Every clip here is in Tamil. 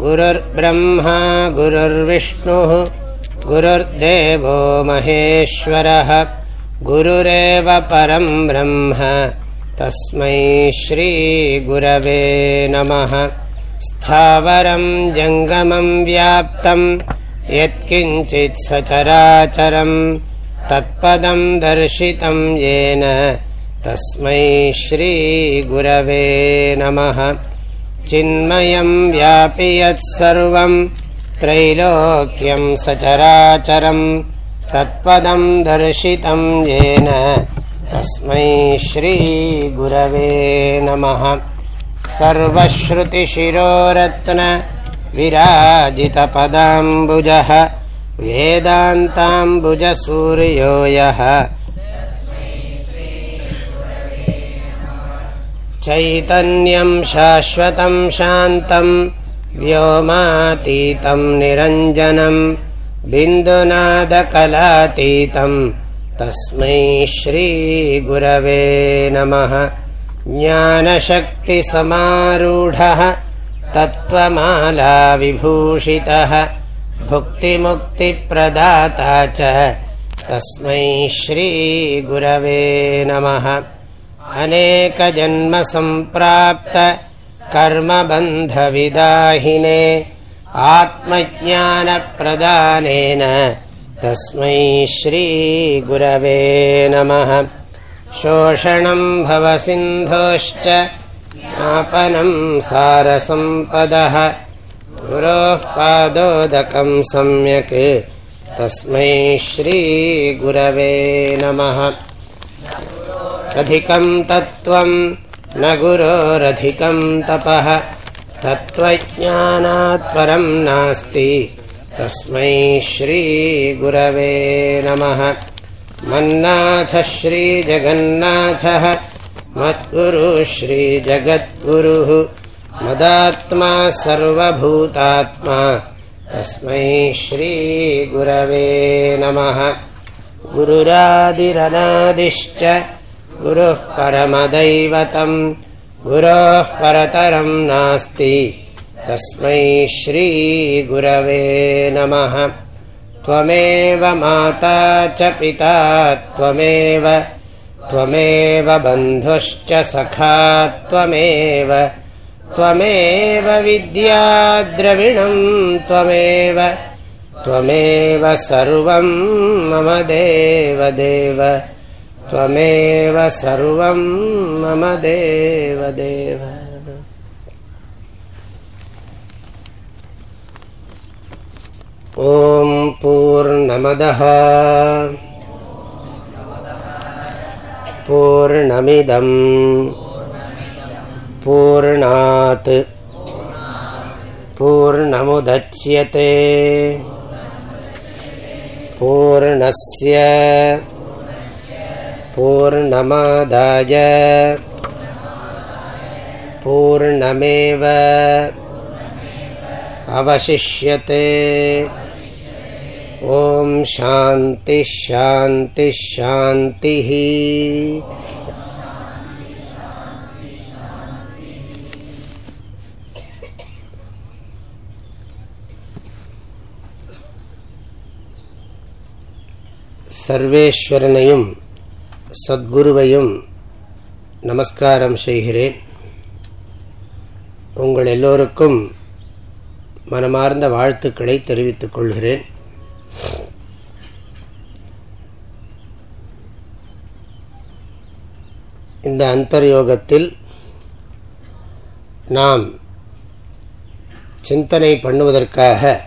गुरुर्ब्रह्मा गुरुर्विष्णुः गुरुर्देवो महेश्वरः गुरुरेव परं ब्रह्म तस्मै श्रीगुरवे नमः। स्थावरं जङ्गमं व्याप्तं यत्किञ्चित् सचराचरं तत्पदं दर्शितं येन तस्मै श्रीगुरवे नमः चिन्मयं व्यापि यत्सर्वं त्रैलोक्यं सचराचरं तत्पदं दर्शितं येन तस्मै श्रीगुरवे नमः। सर्वश्रुतिशिरोरत्नविराजितपदाम्बुजः वेदान्ताम्बुजसूर्यो यः चैतन्यं शाश्वतं शान्तं व्योमातीतं निरञ्जनं बिन्दुनादकलातीतं तस्मै श्रीगुरवे नमः। ज्ञानशक्तिसमारूढः तत्त्वमालाविभूषितः भुक्तिमुक्तिप्रदाता च तस्मै श्रीगुरवे नमः अनेकजन्मसम्प्राप्त कर्मबन्धविदाहिने आत्मज्ञानप्रदानेन तस्मै श्रीगुरवे नमः। शोषणं भवसिन्धोश्च ज्ञापनं सारसम्पदः। गुरोः पादोदकं सम्यक्। तस्मै श्रीगुरवे नमः अधिकं तत्त्वं न गुरोरधिकं तपः तत्त्वज्ञानात् परं नास्ति। तस्मै श्रीगुरवे नमः। मन्नाथः श्रीजगन्नाथः। मद्गुरुः श्रीजगद्गुरुः। मदात्मा सर्वभूतात्मा। तस्मै श्रीगुरवे नमः। गुरुरादिरनादिश्च गुरुः परमदैवतं गुरोः परतरं नास्ति। तस्मै श्रीगुरवे नमः। त्वमेव माता च पिता त्वमेव त्वमेव बन्धुश्च सखा त्वमेव त्वमेव विद्याद्रविणं त्वमेव त्वमेव सर्वं मम देवदेव त्वमेव सर्वं मम देवदेव। पूर्णमदः। पूर्णमिदं। पूर्णात्। पूर्णमुदच्यते। पूर्णस्य पूर्णमादाय पूर्णमेव अवशिष्यते ॐ शान्तिः शान्तिः शान्तिः சர்வேஸ்வரனையும் சத்குருவையும் நமஸ்காரம் செய்கிறேன். உங்கள் எல்லோருக்கும் மனமார்ந்த வாழ்த்துக்களை தெரிவித்துக் கொள்கிறேன். இந்த அந்தர்யோகத்தில் நாம் சிந்தனை பண்ணுவதற்காக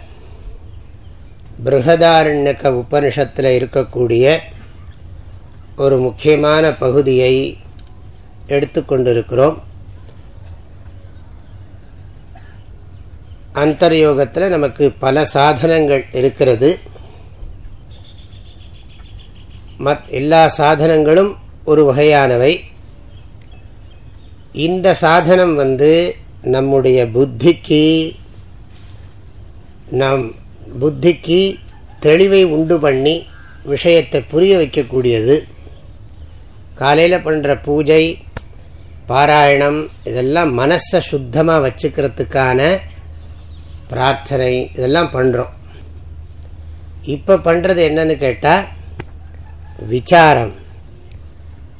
பிருகதாரண்யக்க உபனிஷத்தில் இருக்கக்கூடிய ஒரு முக்கியமான பகுதியை எடுத்துக்கொண்டிருக்கிறோம் அந்தர்யோகத்தில் நமக்கு பல சாதனங்கள் இருக்கிறது. மத் எல்லா சாதனங்களும் ஒரு வகையானவை. இந்த சாதனம் வந்து நம்முடைய புத்திக்கு நம் புத்திக்கு தெளிவை உண்டு பண்ணி விஷயத்தை புரிய வைக்கக்கூடியது. காலையில் பண்ணுற பூஜை பாராயணம் இதெல்லாம் மனசை சுத்தமாக வச்சுக்கிறதுக்கான பிரார்த்தனை இதெல்லாம் பண்ணுறோம் இப்போ பண்ணுறது என்னன்னு கேட்டால் விசாரம்.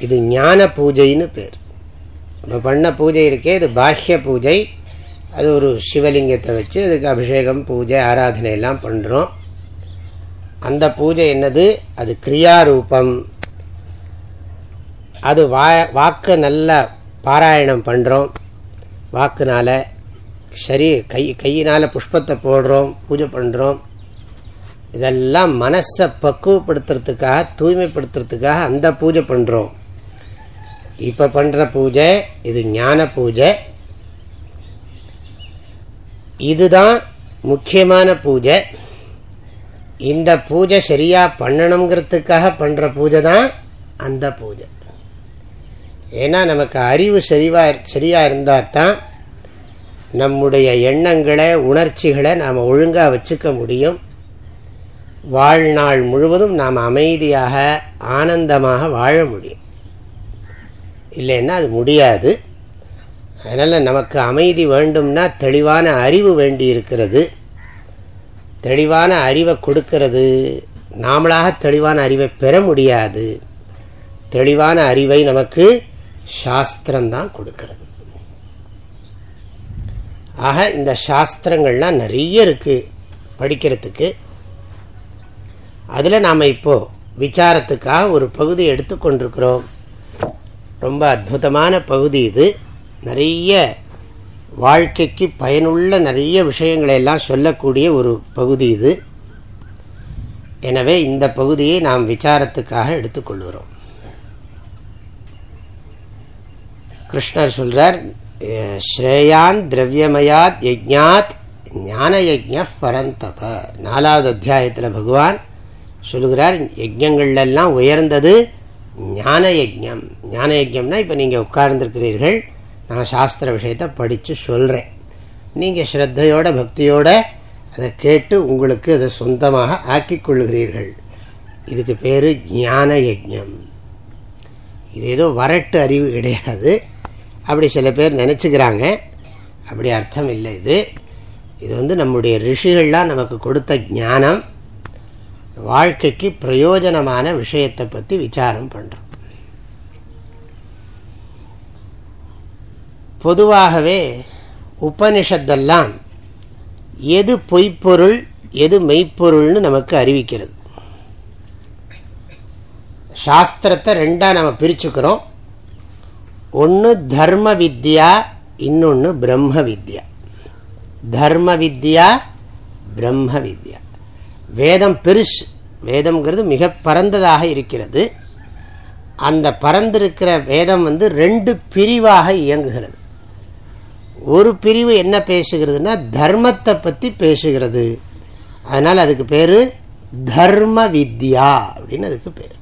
இது ஞான பூஜைன்னு பேர். இப்போ பண்ண பூஜை இருக்கே இது பாஹ்ய பூஜை. அது ஒரு சிவலிங்கத்தை வச்சு அதுக்கு அபிஷேகம் பூஜை ஆராதனை எல்லாம் பண்ணுறோம் அந்த பூஜை என்னது? அது கிரியாரூபம். அது வா வாக்கு நல்லா பாராயணம் பண்ணுறோம் வாக்குனால் சரி கை கையினால் புஷ்பத்தை போடுறோம் பூஜை பண்ணுறோம் இதெல்லாம் மனசை பக்குவப்படுத்துறதுக்காக தூய்மைப்படுத்துறதுக்காக அந்த பூஜை பண்ணுறோம் இப்போ பண்ணுற பூஜை இது ஞான பூஜை. இதுதான் முக்கியமான பூஜை. இந்த பூஜை சரியாக பண்ணணுங்கிறதுக்காக பண்ணுற பூஜை தான் அந்த பூஜை. ஏன்னா நமக்கு அறிவு சரிவா சரியாக இருந்தால் தான் நம்முடைய எண்ணங்களை உணர்ச்சிகளை நாம் ஒழுங்காக வச்சுக்க முடியும். வாழ்நாள் முழுவதும் நாம் அமைதியாக ஆனந்தமாக வாழ முடியும். இல்லைன்னா அது முடியாது. அதனால் நமக்கு அமைதி வேண்டும்னா தெளிவான அறிவு வேண்டி இருக்கிறது. தெளிவான அறிவை கொடுக்கிறது. நாமளாக தெளிவான அறிவை பெற முடியாது. தெளிவான அறிவை நமக்கு சாஸ்திரம்தான் கொடுக்கறது. ஆக இந்த சாஸ்திரங்கள்லாம் நிறைய இருக்குது படிக்கிறதுக்கு. அதில் நாம் இப்போது விசாரத்துக்காக ஒரு பகுதி எடுத்துக்கொண்டிருக்கிறோம் ரொம்ப அற்புதமான பகுதி இது. நிறைய வாழ்க்கைக்கு பயனுள்ள நிறைய விஷயங்களை எல்லாம் சொல்லக்கூடிய ஒரு பகுதி இது. எனவே இந்த பகுதியை நாம் விசாரத்துக்காக எடுத்துக்கொள்கிறோம் கிருஷ்ணர் சொல்றார் ஸ்ரேயான் திரவியமயாத் யஜ்ஞாத் ஞான யஜ்ஞ பரந்தப. நாலாவது அத்தியாயத்தில் பகவான் சொல்லுகிறார் யஜ்யங்கள்லாம் உயர்ந்தது ஞான யஜ்யம் ஞான யஜ்யம்னா இப்போ நீங்கள் உட்கார்ந்துருக்கிறீர்கள் நான் சாஸ்திர விஷயத்தை படித்து சொல்கிறேன் நீங்கள் ஸ்ரத்தையோட பக்தியோட அதை கேட்டு உங்களுக்கு அதை சொந்தமாக ஆக்கி கொள்கிறீர்கள் இதுக்கு பேர் ஞான யஜ்யம் இது ஏதோ வரட்டு அறிவு கிடையாது. அப்படி சில பேர் நினச்சிக்கிறாங்க. அப்படி அர்த்தம் இல்லை இது. இது வந்து நம்முடைய ரிஷிகள்லாம் நமக்கு கொடுத்த ஞானம் வாழ்க்கைக்கு பிரயோஜனமான விஷயத்தை பற்றி விசாரம் பண்ணுறோம் பொதுவாகவே உபனிஷத்தெல்லாம் எது பொய்ப்பொருள் எது மெய்ப்பொருள்னு நமக்கு அறிவிக்கிறது. சாஸ்திரத்தை ரெண்டாக நம்ம பிரிச்சுக்கிறோம். ஒன்று தர்ம வித்யா இன்னொன்று பிரம்ம வித்யா தர்ம வித்யா பிரம்ம வித்யா வேதம் பெருசு. வேதம்ங்கிறது மிக பரந்ததாக இருக்கிறது. அந்த பரந்திருக்கிற வேதம் வந்து ரெண்டு பிரிவாக இயங்குகிறது. ஒரு பிரிவு என்ன பேசுகிறதுனா தர்மத்தை பற்றி பேசுகிறது. அதனால் அதுக்கு பேர் தர்ம வித்யா அப்படின்னு அதுக்கு பேர்.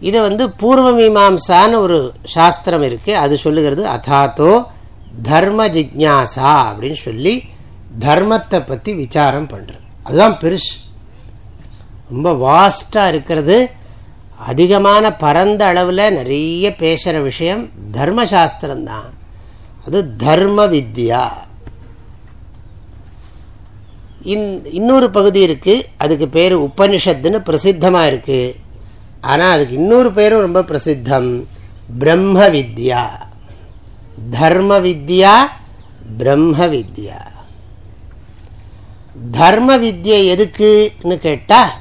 இதை வந்து பூர்வ மீமாம்சான்னு ஒரு சாஸ்திரம் இருக்குது அது சொல்லுகிறது அதாத்தோ தர்ம ஜிக்யாசா அப்படின்னு சொல்லி தர்மத்தை பற்றி விசாரம் பண்ணுறது அதுதான் பெருசு. ரொம்ப வாஸ்டாக இருக்கிறது. அதிகமான பரந்த அளவில் நிறைய பேசுகிற விஷயம் தர்மசாஸ்திரம்தான். அது தர்ம வித்யா. இன் இன்னொரு பகுதி இருக்குது அதுக்கு பேர் உபனிஷத்துன்னு பிரசித்தமாக இருக்குது ஆனால் அதுக்கு இன்னொரு பேரும் ரொம்ப பிரசித்தம். பிரம்ம வித்யா தர்ம வித்யா பிரம்ம வித்யா தர்ம வித்யை எதுக்குன்னு கேட்டால்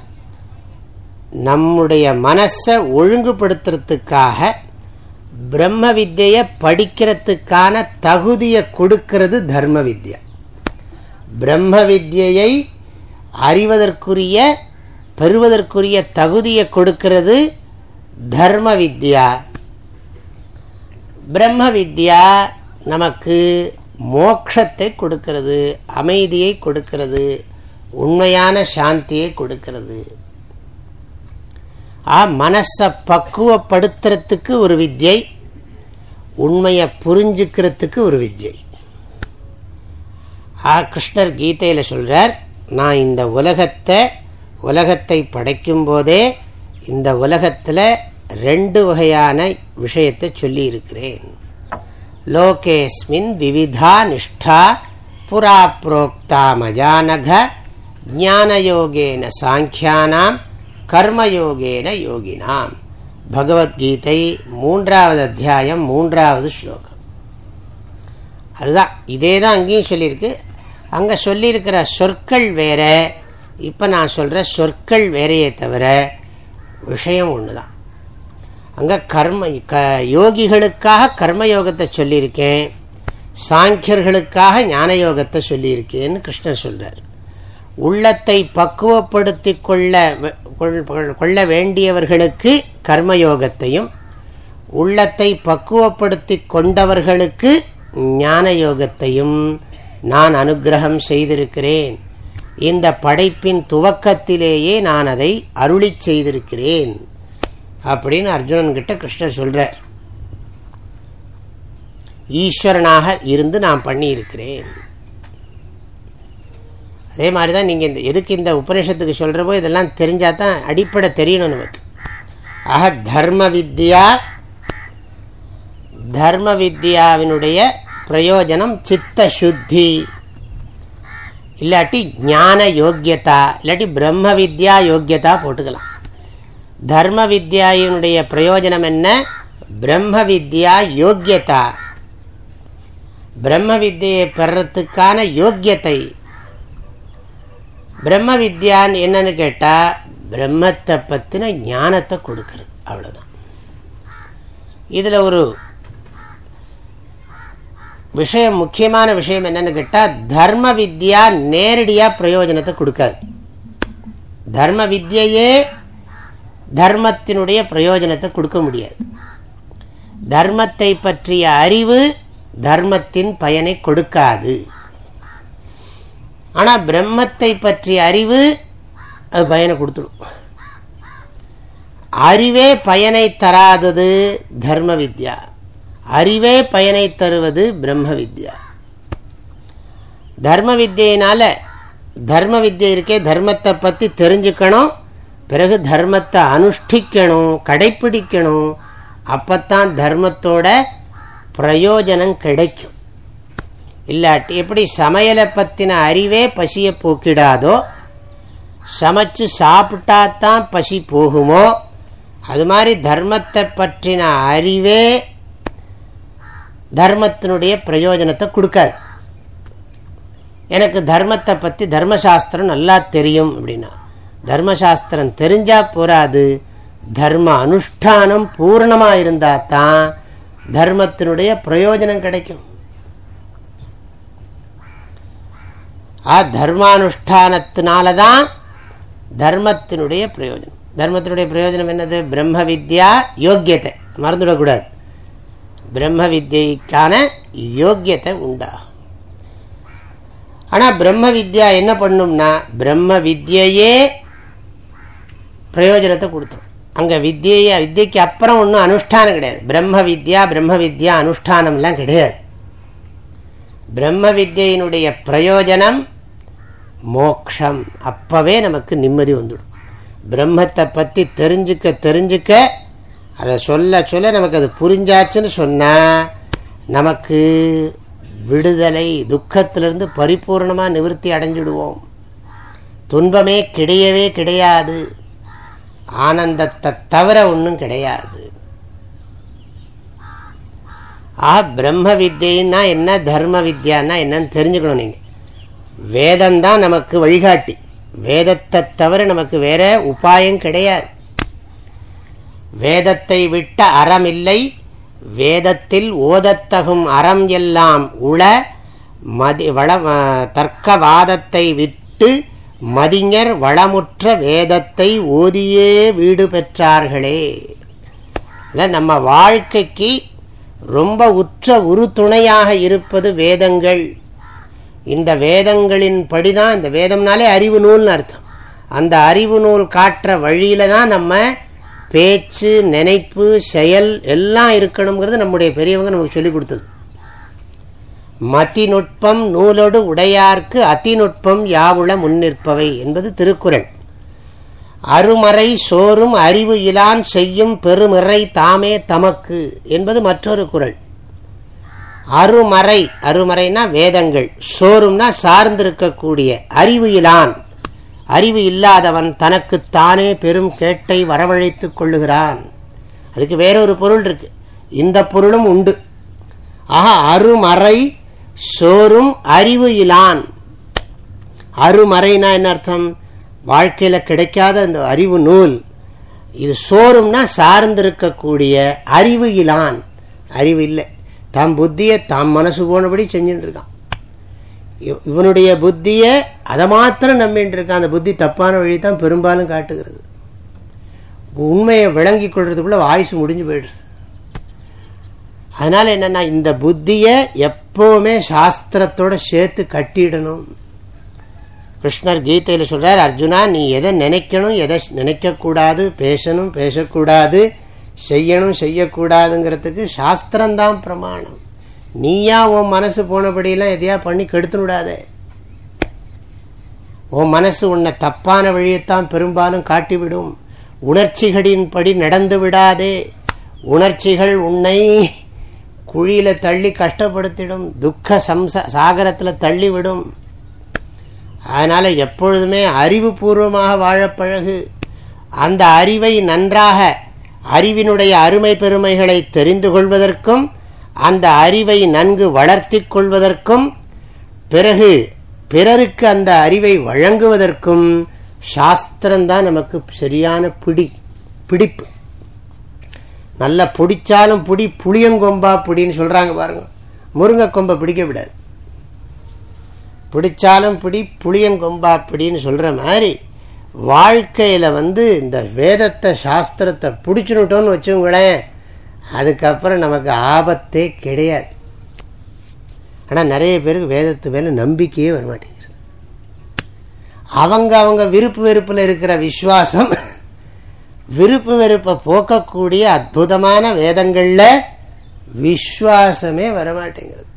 நம்முடைய மனசை ஒழுங்குபடுத்துறதுக்காக பிரம்ம வித்தியை படிக்கிறதுக்கான தகுதியை கொடுக்கிறது தர்ம வித்யா பிரம்ம வித்யை அறிவதற்குரிய பெறுவதற்குரிய தகுதியை கொடுக்கிறது தர்ம வித்யா பிரம்ம வித்யா நமக்கு மோக்ஷத்தை கொடுக்கிறது அமைதியை கொடுக்கிறது உண்மையான சாந்தியை கொடுக்கிறது. ஆ மனசை பக்குவப்படுத்துறதுக்கு ஒரு வித்யை உண்மையை புரிஞ்சுக்கிறதுக்கு ஒரு வித்யை. ஆ கிருஷ்ணர் கீதையில் சொல்கிறார் நான் இந்த உலகத்தை உலகத்தை படைக்கும் போதே இந்த உலகத்தில் ரெண்டு வகையான விஷயத்தை சொல்லியிருக்கிறேன். லோகேஸ்மின் விவிதா நிஷ்டா புறா புரோக்தா மஜானக ஞானயோகேன சாங்கியானாம் கர்மயோகேன யோகினாம். பகவத்கீதை மூன்றாவது அத்தியாயம் மூன்றாவது ஸ்லோகம். அதுதான் இதே தான் அங்கேயும் சொல்லியிருக்கு. அங்கே சொல்லியிருக்கிற சொற்கள் வேற இப்போ நான் சொல்கிற சொற்கள் வேறையே தவிர விஷயம் ஒன்று தான் அங்கே கர்ம க யோகிகளுக்காக கர்மயோகத்தை சொல்லியிருக்கேன் சாங்கியர்களுக்காக ஞான யோகத்தை சொல்லியிருக்கேன்னு கிருஷ்ணர் சொல்கிறார் உள்ளத்தை பக்குவப்படுத்தி கொள்ள கொள்ள வேண்டியவர்களுக்கு கர்மயோகத்தையும் உள்ளத்தை பக்குவப்படுத்தி கொண்டவர்களுக்கு ஞான யோகத்தையும் நான் அனுகிரகம் செய்திருக்கிறேன். இந்த படைப்பின் துவக்கத்திலேயே நான் அதை அருளி செய்திருக்கிறேன். அப்படின்னு அர்ஜுனன்கிட்ட கிருஷ்ணர் சொல்கிறார் ஈஸ்வரனாக இருந்து நான் பண்ணியிருக்கிறேன். அதே மாதிரி தான் நீங்கள் இந்த எதுக்கு இந்த உபநிஷத்துக்கு சொல்கிறப்போ இதெல்லாம் தெரிஞ்சால் தான் அடிப்படை தெரியணும் நமக்கு. ஆக தர்ம வித்யா தர்ம வித்யாவினுடைய பிரயோஜனம் சித்த சுத்தி இல்லாட்டி ஞான யோக்கியதா இல்லாட்டி பிரம்ம வித்யா யோக்கியதா போட்டுக்கலாம். தர்ம வித்யாயினுடைய பிரயோஜனம் என்ன? பிரம்ம வித்யா யோக்கியதா. பிரம்ம வித்தியை பெறத்துக்கான யோக்கியத்தை. பிரம்ம வித்யான்னு என்னன்னு கேட்டால் பிரம்மத்தை பற்றின ஞானத்தை கொடுக்கறது. அவ்வளோதான் இதில் ஒரு விஷயம் முக்கியமான விஷயம் என்னன்னு கேட்டால் தர்ம வித்யா நேரடியாக பிரயோஜனத்தை கொடுக்காது. தர்ம வித்யையே தர்மத்தினுடைய பிரயோஜனத்தை கொடுக்க முடியாது. தர்மத்தை பற்றிய அறிவு தர்மத்தின் பயனை கொடுக்காது. ஆனால் பிரம்மத்தை பற்றிய அறிவு அது பயனை கொடுத்துடும் அறிவே பயனை தராதது தர்ம வித்யா அறிவே பயனை தருவது பிரம்ம வித்யா தர்ம வித்தியினால தர்ம வித்தியை இருக்கே தர்மத்தை பற்றி தெரிஞ்சுக்கணும் பிறகு தர்மத்தை அனுஷ்டிக்கணும் கடைப்பிடிக்கணும் அப்போத்தான் தர்மத்தோட பிரயோஜனம் கிடைக்கும். இல்லாட்டி எப்படி சமையலை பற்றின அறிவே பசியை போக்கிடாதோ சமைச்சு சாப்பிட்டா தான் பசி போகுமோ அது மாதிரி தர்மத்தை பற்றின அறிவே தர்மத்தினுடைய பிரயோஜனத்தை கொடுக்காது. எனக்கு தர்மத்தை பற்றி தர்மசாஸ்திரம் நல்லா தெரியும் அப்படின்னா தர்மசாஸ்திரம் தெரிஞ்சால் போராது தர்ம அனுஷ்டானம் பூர்ணமாக இருந்தால் தான் தர்மத்தினுடைய பிரயோஜனம் கிடைக்கும். ஆ தர்மானுஷ்டானத்தினால தான் தர்மத்தினுடைய பிரயோஜனம். தர்மத்தினுடைய பிரயோஜனம் என்னது? பிரம்ம வித்யா யோக்கியத்தை. மறந்துவிடக்கூடாது பிரம்ம வித்யைக்கான யோக்கியத்தை உண்டாகும். ஆனால் பிரம்ம வித்யா என்ன பண்ணும்னா பிரம்ம வித்யையே பிரயோஜனத்தை கொடுத்துரும். அங்கே வித்தியை வித்தியக்கு அப்புறம் ஒன்றும் அனுஷ்டானம் கிடையாது. பிரம்ம வித்யா பிரம்ம வித்யா அனுஷ்டானம்லாம் கிடையாது. பிரம்ம வித்யினுடைய பிரயோஜனம் மோக்ஷம். அப்போவே நமக்கு நிம்மதி வந்துடும். பிரம்மத்தை பற்றி தெரிஞ்சுக்க தெரிஞ்சுக்க அதை சொல்ல சொல்ல நமக்கு அது புரிஞ்சாச்சுன்னு சொன்னால் நமக்கு விடுதலை துக்கத்திலிருந்து பரிபூர்ணமாக நிவர்த்தி அடைஞ்சிடுவோம். துன்பமே கிடையவே கிடையாது. ஆனந்தத்தை தவிர ஒன்றும் கிடையாது. ஆ பிரம்ம வித்தியன்னா என்ன தர்ம வித்யான்னா என்னன்னு தெரிஞ்சுக்கணும் நீங்கள் வேதம்தான் நமக்கு வழிகாட்டி. வேதத்தை தவிர நமக்கு வேற உபாயம் கிடையாது. வேதத்தை விட்ட அறமில்லை வேதத்தில் ஓதத்தகும் அறம் எல்லாம் உள மதி வள தர்க்கவாதத்தை விட்டு மதிஞர் வளமுற்ற வேதத்தை ஓதியே வீடு பெற்றார்களே. இல்லை நம்ம வாழ்க்கைக்கு ரொம்ப உற்ற உறுதுணையாக இருப்பது வேதங்கள். இந்த வேதங்களின் படிதான் இந்த வேதம்னாலே அறிவு நூல்னு அர்த்தம். அந்த அறிவு நூல் காட்டுற வழியில தான் நம்ம பேச்சு நினைப்பு செயல் எல்லாம் இருக்கணுங்கிறது நம்முடைய பெரியவங்க நமக்கு சொல்லிக் கொடுத்தது. மதிநுட்பம் நூலோடு உடையார்க்கு அதிநுட்பம் யாவுள முன்னிற்பவை என்பது திருக்குறள். அருமறை சோறும் அறிவு இலான் செய்யும் பெருமறை தாமே தமக்கு என்பது மற்றொரு குரல் அருமறை அருமறைனா வேதங்கள் சோறும்னா சார்ந்திருக்கக்கூடிய அறிவு இலான். அறிவு இல்லாதவன் தனக்குத்தானே பெரும் கேட்டை வரவழைத்துக் கொள்ளுகிறான். அதுக்கு வேறொரு பொருள் இருக்கு. இந்த பொருளும் உண்டு. ஆக அருமறை சோறும் அறிவு இலான். அருமறைனா என்ன அர்த்தம்? வாழ்க்கையில் கிடைக்காத இந்த அறிவு நூல். இது சோறும்னா சார்ந்திருக்கக்கூடிய அறிவு இலான். அறிவு இல்லை. தம் புத்தியை தாம் மனசு போனபடி செஞ்சுட்டு இருக்கான் இவனுடைய புத்தியை அதை மாத்திரம் நம்பின்னு இருக்கான் அந்த புத்தி தப்பான வழி தான் பெரும்பாலும் காட்டுகிறது. உண்மையை விளங்கி கொள்றதுக்குள்ளே ஆயுசு முடிஞ்சு போயிடுது. அதனால் என்னென்னா இந்த புத்தியை எப்போவுமே சாஸ்திரத்தோட சேர்த்து கட்டிடணும். கிருஷ்ணர் கீதையில் சொல்கிறார் அர்ஜுனா நீ எதை நினைக்கணும் எதை நினைக்கக்கூடாது பேசணும் பேசக்கூடாது செய்யணும் செய்யக்கூடாதுங்கிறதுக்கு சாஸ்திரம்தான் பிரமாணம். நீயா உன் மனசு போனபடியெல்லாம் எதையா பண்ணி கெடுத்து உன் மனசு உன்னை தப்பான வழியைத்தான் பெரும்பாலும் காட்டிவிடும். உணர்ச்சிகளின்படி நடந்து விடாதே. உணர்ச்சிகள் உன்னை குழியில் தள்ளி கஷ்டப்படுத்திடும். துக்க சம்ச சாகரத்தில் தள்ளிவிடும். அதனால் எப்பொழுதுமே அறிவுபூர்வமாக வாழப்பழகு அந்த அறிவை நன்றாக அறிவினுடைய அருமை பெருமைகளை தெரிந்து கொள்வதற்கும் அந்த அறிவை நன்கு வளர்த்தி கொள்வதற்கும் பிறகு பிறருக்கு அந்த அறிவை வழங்குவதற்கும் சாஸ்திரம்தான் நமக்கு சரியான பிடி பிடிப்பு. நல்லா பிடிச்சாலும் பிடி புளியங்கொம்பா பிடின்னு சொல்கிறாங்க பாருங்க. முருங்கை கொம்பை பிடிக்க விடாது. பிடிச்சாலும் பிடி புளியங்கொம்பா பிடின்னு சொல்கிற மாதிரி வாழ்க்கையில் வந்து இந்த வேதத்தை சாஸ்திரத்தை பிடிச்சுனுட்டோன்னு வச்சுங்களேன் அதுக்கப்புறம் நமக்கு ஆபத்தே கிடையாது. ஆனால் நிறைய பேருக்கு வேதத்து மேலே நம்பிக்கையே வர மாட்டேங்கிறது அவங்க அவங்க விருப்பு வெறுப்பில் இருக்கிற விசுவாசம் விருப்பு வெறுப்பை போக்கக்கூடிய அற்புதமான வேதங்களில் விஸ்வாசமே வரமாட்டேங்கிறது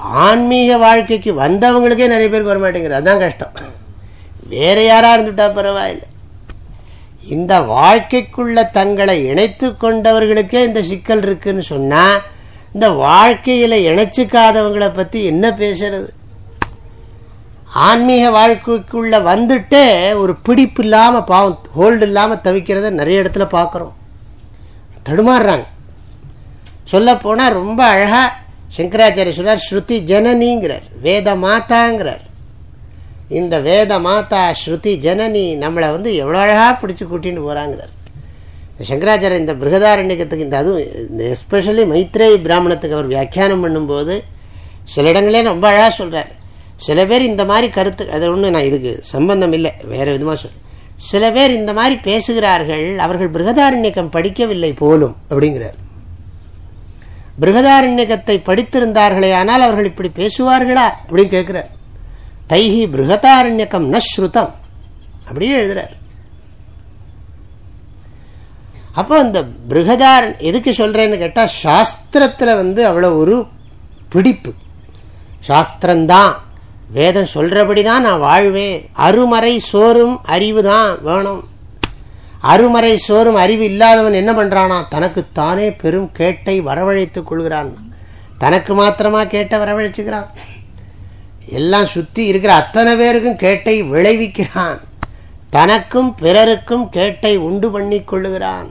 ஆன்மீக வாழ்க்கைக்கு வந்தவங்களுக்கே நிறைய பேருக்கு வரமாட்டேங்கிறது அதுதான் கஷ்டம். வேறு யாராக இருந்துட்டா பரவாயில்லை. இந்த வாழ்க்கைக்குள்ள தங்களை இணைத்து கொண்டவர்களுக்கே இந்த சிக்கல் இருக்குன்னு சொன்னால் இந்த வாழ்க்கையில் இணைச்சிக்காதவங்களை பற்றி என்ன பேசுறது? ஆன்மீக வாழ்க்கைக்குள்ளே வந்துட்டே ஒரு பிடிப்பு இல்லாமல் பாவம் ஹோல்டு இல்லாமல் தவிக்கிறத நிறைய இடத்துல பார்க்குறோம். தடுமாறுறாங்க. சொல்லப்போனால் ரொம்ப அழகாக சங்கராச்சாரிய சொல்றார் ஸ்ருதி ஜனனிங்கிறார் வேத மாதாங்கிறார். இந்த வேத மாதா ஸ்ருதி ஜனனி நம்மளை வந்து எவ்வளோ அழகாக பிடிச்சி கூட்டின்னு போகிறாங்கிறார் சங்கராச்சாரியர் இந்த பிருகதாரண்யத்துக்கு இந்த அதுவும் இந்த எஸ்பெஷலி மைத்ரேயி பிராமணத்துக்கு அவர் வியாக்கியானம் பண்ணும்போது சில இடங்களே ரொம்ப அழகாக சொல்கிறார் சில பேர் இந்த மாதிரி கருத்து அது ஒன்று நான் இதுக்கு சம்பந்தம் இல்லை வேறு விதமாக சொல் சில பேர் இந்த மாதிரி பேசுகிறார்கள் அவர்கள் பிருகதாரண்யக்கம் படிக்கவில்லை போலும் அப்படிங்கிறார். பிருகதாரண்யகத்தை படித்திருந்தார்களே ஆனால் அவர்கள் இப்படி பேசுவார்களா அப்படின்னு கேட்குறார். தைஹி பிருகதாரண்யக்கம் ந ஸ்ருதம் அப்படியே எழுதுறார். அப்போ இந்த பிருகதாரண் எதுக்கு சொல்றேன்னு கேட்டால் சாஸ்திரத்தில் வந்து அவ்வளோ ஒரு பிடிப்பு. சாஸ்திரம்தான் வேதம் சொல்கிறபடி தான் நான் வாழ்வேன். அருமறை சோறும் அறிவு தான் வேணும். அருமறை சோறும் அறிவு இல்லாதவன் என்ன பண்றானா தனக்குத்தானே பெரும் கேட்டை வரவழைத்துக் கொள்கிறான். தனக்கு மாத்திரமா கேட்டை வரவழைச்சுக்கிறான். எல்லாம் சுத்தி இருக்கிற அத்தனை பேருக்கும் கேட்டை விளைவிக்கிறான். தனக்கும் பிறருக்கும் கேட்டை உண்டு பண்ணி கொள்ளுகிறான்.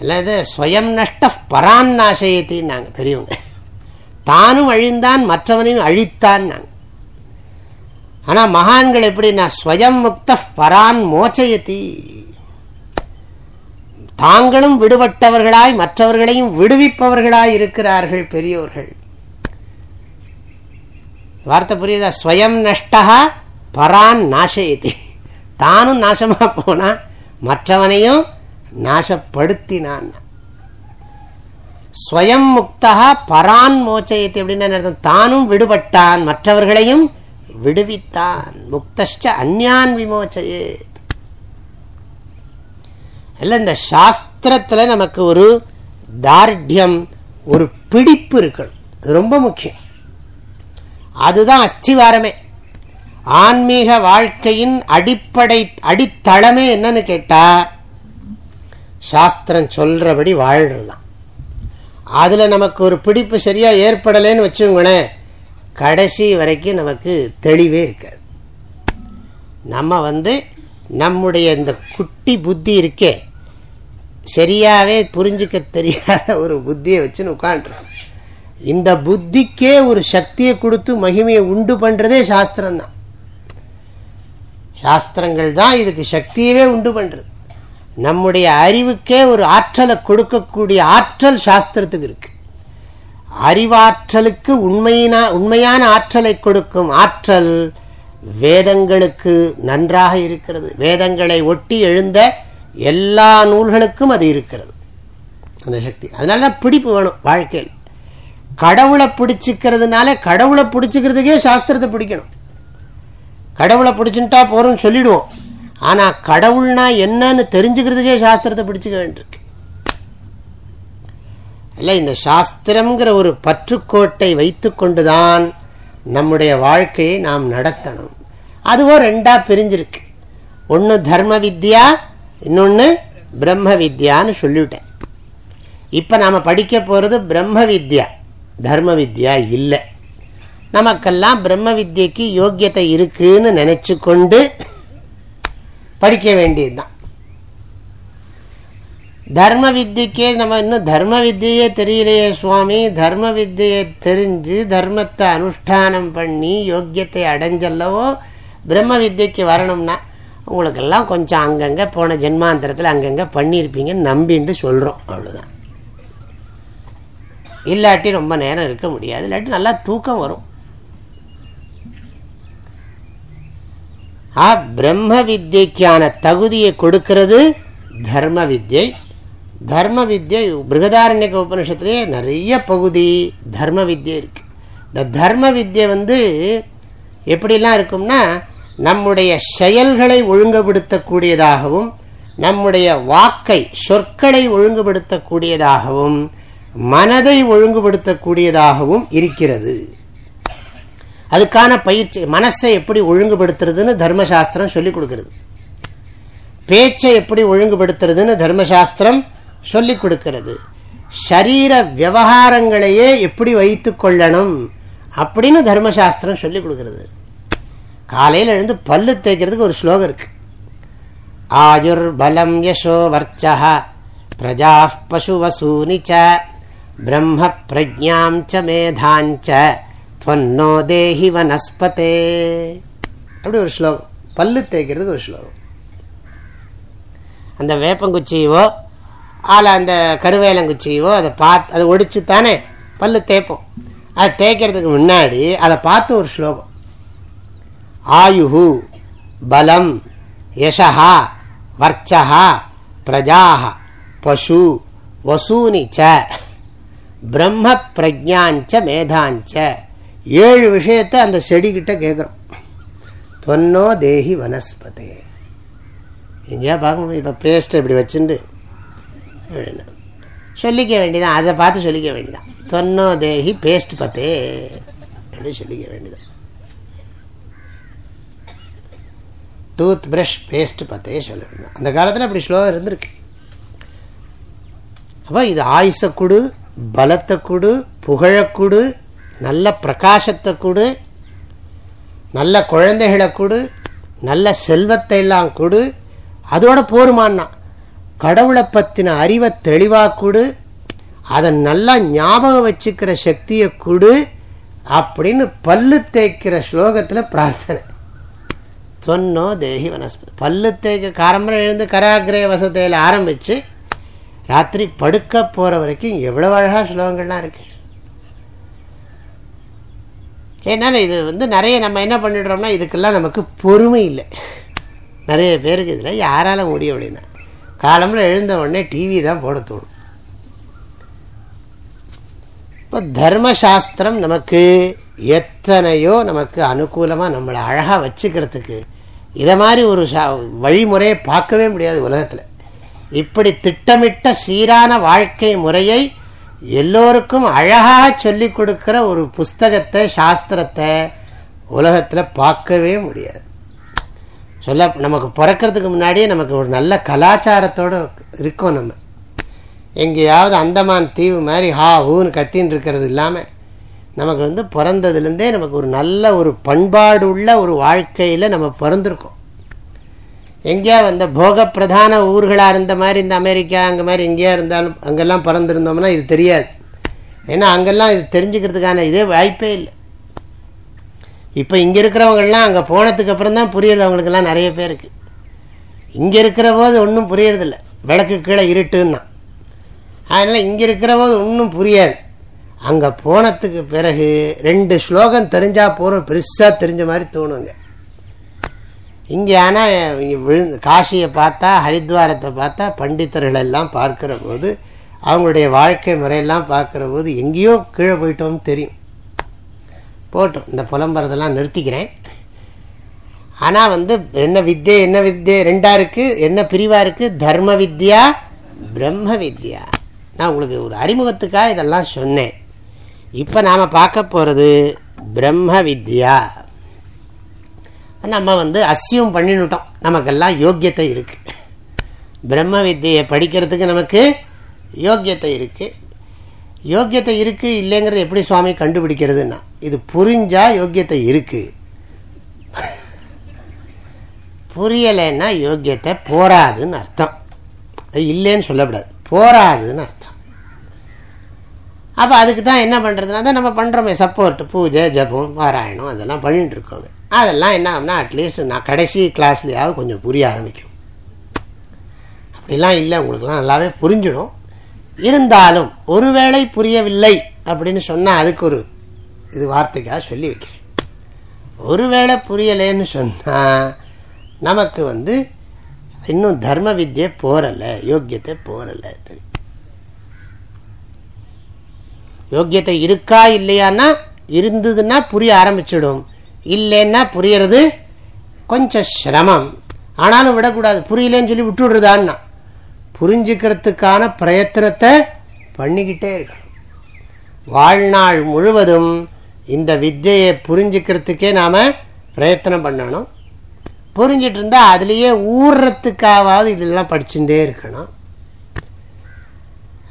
அல்லது ஸ்வயம் நஷ்ட பரான் நாசயத்தின்னாங்க பெரியவங்க. தானும் அழிந்தான் மற்றவனையும் அழித்தான் நாங்கள் ஆனால் மகான்கள் எப்படின்னா ஸ்வயம் முக்த பரான் மோச்சயத்தி தாங்களும் விடுபட்டவர்களாய் மற்றவர்களையும் விடுவிப்பவர்களாய் இருக்கிறார்கள் பெரியோர்கள். வார்த்தை புரியுதா? ஸ்வயம் நஷ்டா பரான் நாசயத்தி தானும் நாசமாக போனா மற்றவனையும் நாசப்படுத்தினான். ஸ்வயம் முக்தா பரான் மோச்சயத்தி அப்படின்னு அர்த்தம்? தானும் விடுபட்டான் மற்றவர்களையும் விடுவித்தான். முக்தஷ்ட அந்யான் விமோச்சயே இல்லை இந்த சாஸ்திரத்தில் நமக்கு ஒரு தார்டியம் ஒரு பிடிப்பு இருக்கணும். அது ரொம்ப முக்கியம். அதுதான் அஸ்திவாரமே. ஆன்மீக வாழ்க்கையின் அடிப்படை அடித்தளமே என்னன்னு கேட்டால் சாஸ்திரம் சொல்றபடி வாழ்றதுதான். அதில் நமக்கு ஒரு பிடிப்பு சரியாக ஏற்படலைன்னு வச்சுங்களேன் கடைசி வரைக்கும் நமக்கு தெளிவே இருக்காது. நம்ம வந்து நம்முடைய இந்த குட்டி புத்தி இருக்கே சரியாகவே புரிஞ்சிக்க தெரியாத ஒரு புத்தியை வச்சுன்னு உட்காண்ட்ருக்கோம் இந்த புத்திக்கே ஒரு சக்தியை கொடுத்து மகிமையை உண்டு பண்ணுறதே சாஸ்திரம்தான். சாஸ்திரங்கள் தான் இதுக்கு சக்தியவே உண்டு பண்ணுறது நம்முடைய அறிவுக்கே ஒரு ஆற்றலை கொடுக்கக்கூடிய ஆற்றல் சாஸ்திரத்துக்கு இருக்கு. அறிவாற்றலுக்கு உண்மையினா உண்மையான ஆற்றலை கொடுக்கும் ஆற்றல் வேதங்களுக்கு நன்றாக இருக்கிறது. வேதங்களை ஒட்டி எழுந்த எல்லா நூல்களுக்கும் அது இருக்கிறது. அந்த சக்தி. அதனால தான் பிடிப்பு வேணும் வாழ்க்கையில். கடவுளை பிடிச்சிக்கிறதுனால கடவுளை பிடிச்சிக்கிறதுக்கே சாஸ்திரத்தை பிடிக்கணும். கடவுளை பிடிச்சுட்டா போறோம்னு சொல்லிடுவோம். ஆனால் கடவுள்னா என்னன்னு தெரிஞ்சுக்கிறதுக்கே சாஸ்திரத்தை பிடிச்சிக்க வேண்டியிருக்கு. இல்லை இந்த சாஸ்திரம்ங்கிற ஒரு பற்றுக்கோட்டை வைத்து கொண்டுதான் நம்முடைய வாழ்க்கையை நாம் நடத்தணும். அதுவும் ரெண்டாக பிரிஞ்சிருக்கு. ஒன்று தர்ம வித்யா இன்னொன்று பிரம்ம வித்யான்னு சொல்லிவிட்டேன். இப்போ நாம் படிக்க போகிறது பிரம்ம வித்யா. தர்ம வித்யா இல்லை. நமக்கெல்லாம் பிரம்ம வித்யக்கு யோக்கியத்தை இருக்குன்னு நினச்சி கொண்டு படிக்க வேண்டியதுதான். தர்ம வித்தியக்கே நம்ம இன்னும் தர்ம வித்தியே தெரியலையே சுவாமி. தர்ம வித்தியை தெரிஞ்சு தர்மத்தை அனுஷ்டானம் பண்ணி யோக்கியத்தை அடைஞ்சல்லவோ பிரம்ம வித்தியக்கு வரணும்னா உங்களுக்கெல்லாம் கொஞ்சம் அங்கங்கே போன ஜென்மாந்திரத்தில் அங்கங்கே பண்ணியிருப்பீங்கன்னு நம்பின்ட்டு சொல்கிறோம் அவ்வளோதான் இல்லாட்டி ரொம்ப நேரம் இருக்க முடியாது. இல்லாட்டி நல்லா தூக்கம் வரும். ஆ பிரம்ம வித்யக்கான தகுதியை கொடுக்கிறது தர்ம வித்யை. தர்ம வித்யை பிருகதாரண்யக உபனிஷத்துலேயே நிறைய பகுதி தர்ம வித்யை இருக்கு. இந்த தர்ம வித்யை வந்து எப்படிலாம் இருக்கும்னா நம்முடைய செயல்களை ஒழுங்குபடுத்தக்கூடியதாகவும் நம்முடைய வாக்கை சொற்களை ஒழுங்குபடுத்தக்கூடியதாகவும் மனதை ஒழுங்குபடுத்தக்கூடியதாகவும் இருக்கிறது. அதுக்கான பயிற்சி மனசை எப்படி ஒழுங்குபடுத்துறதுன்னு தர்மசாஸ்திரம் சொல்லிக் கொடுக்கறது. பேச்சை எப்படி ஒழுங்குபடுத்துறதுன்னு தர்மசாஸ்திரம் சொல்லிக் கொடுக்கிறது. ஷரீர விவகாரங்களையே எப்படி வைத்து கொள்ளணும் அப்படின்னு தர்மசாஸ்திரம் சொல்லிக் கொடுக்கறது. காலையில் எழுந்து பல்லு தேய்க்கிறதுக்கு ஒரு ஸ்லோகம் இருக்கு. ஆயுர் பலம் யசோ வர்ச்சா பிரஜா பசு வசூனிச்ச பிரம்ம பிரஜாம் ச மேதாஞ்ச துவன்னோ தேஹி வனஸ்பதே அப்படி ஒரு ஸ்லோகம். பல்லு தேய்க்கிறதுக்கு ஒரு ஸ்லோகம். அந்த வேப்பங்குச்சியவோ ஆளை அந்த கருவேலங்குச்சியவோ அதை பார்த்து அதை ஒடிச்சு தானே பல்லு தேய்ப்போம். அதை தேய்க்கிறதுக்கு முன்னாடி அதை பார்த்து ஒரு ஸ்லோகம். ஆயுஹு பலம் யசா வர்ச்சா பிரஜாக பசு வசூனி ச. பிரம்ம பிரஜாஞ்ச மேதாஞ்ச. ஏழு விஷயத்தை அந்த செடிக்கிட்ட கேட்குறோம் தொன்னோ தேஹி வனஸ்பதே. எங்கேயா பார்க்கணும் இப்போ பேஸ்ட் இப்படி வச்சுட்டு சொல்லிக்க வேண்டியதான் அதை பார்த்து சொல்லிக்க வேண்டியதான் தொன்னோ தேஹி பேஸ்ட் பத்தே. அப்படின்னு சொல்லிக்க வேண்டியதான் டூத் ப்ரஷ் பேஸ்ட் பத்தே சொல்ல வேண்டியதான் அந்த காலத்தில் அப்படி ஸ்லோவாக இருந்திருக்கு. அப்போ இது ஆயுச கொடு பலத்தை கொடு புகழக்குடு நல்ல பிரகாசத்தை கொடு நல்ல குழந்தைகளை கொடு நல்ல செல்வத்தை எல்லாம் கொடு அதோட போருமானான் கடவுளை பற்றின அறிவை தெளிவாக கொடு அதை நல்லா ஞாபகம் வச்சுக்கிற சக்தியை கொடு அப்படின்னு பல்லு தேய்க்கிற ஸ்லோகத்தில் பிரார்த்தனை. சொன்னோ தேகி வனஸ்பதி பல்லு தேய்க்க காரம்பரம் எழுந்து கராகிரே வசத்தையில் ஆரம்பித்து ராத்திரி படுக்க போகிற வரைக்கும் எவ்வளோ அழகாக ஸ்லோகங்கள்லாம் இருக்கு. ஏன்னா இது வந்து நிறைய நம்ம என்ன பண்ணிடுறோம்னா இதுக்கெல்லாம் நமக்கு பொறுமை இல்லை. நிறைய பேருக்கு இதில் யாரால் முடியும் அப்படின்னா காலம்புல எழுந்த உடனே டிவி தான் போட தோணும். இப்போ தர்மசாஸ்திரம் நமக்கு எத்தனையோ நமக்கு அனுகூலமாக நம்மளை அழகாக வச்சுக்கிறதுக்கு இதை மாதிரி ஒரு சா வழிமுறையை பார்க்கவே முடியாது உலகத்தில். இப்படி திட்டமிட்ட சீரான வாழ்க்கை முறையை எல்லோருக்கும் அழகாக சொல்லிக் கொடுக்குற ஒரு புஸ்தகத்தை சாஸ்திரத்தை உலகத்தில் பார்க்கவே முடியாது. சொல்ல நமக்கு பிறக்கிறதுக்கு முன்னாடியே நமக்கு ஒரு நல்ல கலாச்சாரத்தோடு இருக்கோம் நம்ம. எங்கேயாவது அந்தமான் தீவு மாதிரி ஹா ஹூன்னு கத்தின்னு இருக்கிறது இல்லாமல் நமக்கு வந்து பிறந்ததுலேருந்தே நமக்கு ஒரு நல்ல ஒரு பண்பாடு உள்ள ஒரு வாழ்க்கையில் நம்ம பிறந்திருக்கோம். எங்கேயா வந்த போக பிரதான ஊர்களாக இருந்த மாதிரி இந்த அமெரிக்கா அங்கே மாதிரி எங்கேயா இருந்தாலும் அங்கெல்லாம் பிறந்திருந்தோம்னா இது தெரியாது. ஏன்னா அங்கெல்லாம் இது தெரிஞ்சுக்கிறதுக்கான இதே வாய்ப்பே இல்லை. இப்போ இங்கே இருக்கிறவங்கள்லாம் அங்கே போனதுக்கு அப்புறம் தான் புரியுறது அவங்களுக்கெல்லாம் நிறைய பேருக்கு. இங்கே இருக்கிற போது ஒன்றும் புரியறதில்ல. விளக்கு கீழே இருட்டுன்னா. அதனால் இங்கே இருக்கிற போது ஒன்றும் புரியாது. அங்கே போனதுக்கு பிறகு ரெண்டு ஸ்லோகம் தெரிஞ்சால் போகிறோம் பெருசாக தெரிஞ்ச மாதிரி தோணுங்க. இங்கே ஆனால் விழுந்து காசியை பார்த்தா ஹரித்வாரத்தை பார்த்தா பண்டித்தர்கள் எல்லாம் பார்க்குற போது அவங்களுடைய வாழ்க்கை முறையெல்லாம் பார்க்குற போது எங்கேயோ கீழே போயிட்டோம்னு தெரியும். போட்டோம். இந்த புலம்புறதெல்லாம் நிறுத்திக்கிறேன். ஆனால் வந்து என்ன வித்யை என்ன வித்தியை ரெண்டாக இருக்குது என்ன பிரிவாக இருக்குது தர்ம வித்யா பிரம்ம வித்யா. நான் உங்களுக்கு ஒரு அறிமுகத்துக்காக இதெல்லாம் சொன்னேன். இப்போ நாம் பார்க்க போகிறது பிரம்ம வித்யா. நம்ம வந்து அசியம் பண்ணிவிட்டோம் நமக்கெல்லாம் யோக்கியத்தை இருக்குது பிரம்ம வித்தியை படிக்கிறதுக்கு நமக்கு யோக்கியத்தை இருக்குது யோக்கியத்தை இருக்குது இல்லைங்கிறது எப்படி சுவாமி கண்டுபிடிக்கிறதுன்னா இது புரிஞ்சால் யோக்கியத்தை இருக்குது புரியலைன்னா யோக்கியத்தை போராதுன்னு அர்த்தம். அது இல்லைன்னு சொல்லக்கூடாது போராதுன்னு அர்த்தம். அப்போ அதுக்கு தான் என்ன பண்ணுறதுனா தான் நம்ம பண்ணுறோமே சப்போர்ட் பூஜை ஜபம் பாராயணம் அதெல்லாம் பண்ணிட்டு இருக்கோங்க. அதெல்லாம் என்ன ஆகும்னா அட்லீஸ்ட் நான் கடைசி கிளாஸ்லேயாவது கொஞ்சம் புரிய ஆரம்பிக்கும். அப்படிலாம் இல்லை உங்களுக்குலாம் நல்லாவே புரிஞ்சிடும். இருந்தாலும் ஒருவேளை புரியவில்லை அப்படின்னு சொன்னால் அதுக்கு ஒரு இது வார்த்தைக்காக சொல்லி வைக்கிறேன். ஒருவேளை புரியலைன்னு சொன்னால் நமக்கு வந்து இன்னும் தர்ம வித்தியை போகிறலை யோக்கியத்தை போகிறலை தெரியும் யோக்கியத்தை இருக்கா இல்லையான்னா இருந்ததுன்னா புரிய ஆரம்பிச்சிடும். இல்லைன்னா புரியறது கொஞ்சம் சிரமம். ஆனாலும் விடக்கூடாது. புரியலன்னு சொல்லி விட்டுடுறதான்னா. புரிஞ்சுக்கிறதுக்கான பிரயத்தனத்தை பண்ணிக்கிட்டே இருக்கணும். வாழ்நாள் முழுவதும் இந்த வித்தியை புரிஞ்சுக்கிறதுக்கே நாம் பிரயத்தனம் பண்ணணும். புரிஞ்சிட்டு இருந்தால் அதுலேயே ஊறுறதுக்காவது இதெல்லாம் படிச்சுட்டே இருக்கணும்.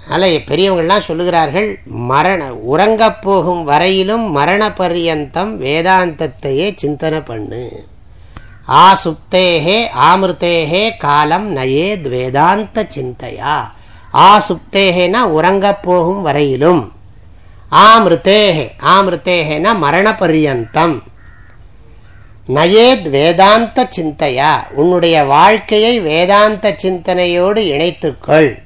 அதனால் பெரியவங்கள்லாம் சொல்லுகிறார்கள் மரண உறங்கப் போகும் வரையிலும் மரண பரியந்தம் வேதாந்தத்தையே சிந்தனை பண்ணு. ஆசுப்தேகே ஆமிருத்தேகே காலம் நயேத் வேதாந்த சிந்தையா. ஆசுப்தேகேனா உறங்கப் போகும் வரையிலும். ஆமிருத்தேகே ஆமிருத்தேகேனா மரண பரியந்தம் நயேத் வேதாந்த சிந்தையா. உன்னுடைய வாழ்க்கையை வேதாந்த சிந்தனையோடு இணைத்துக்கொள்.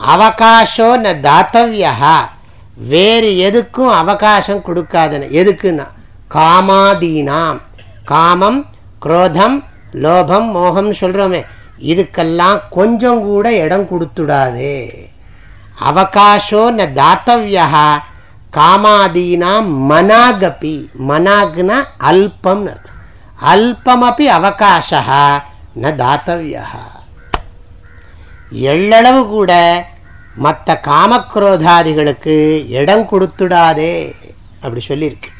அவகாசோ ந தாத்தவியா வேறு எதுக்கும் அவகாசம் கொடுக்காதன. எதுக்குன்னா? காமாதீனாம். காமம் குரோதம் லோபம் மோகம் சொல்கிறோமே இதுக்கெல்லாம் கொஞ்சம் கூட இடம் கொடுத்துடாதே. அவகாசோ ந தாத்தவியா காமாதீனாம் மனாகப்பி மனாகுனா அல்பம் அர்த்தம். அல்பமபி அவகாசா ந தாத்தவியா எள்ளளவு கூட மற்ற காமக்ரோதாதிகளுக்கு இடம் கொடுத்துடாதே அப்படி சொல்லியிருக்கு.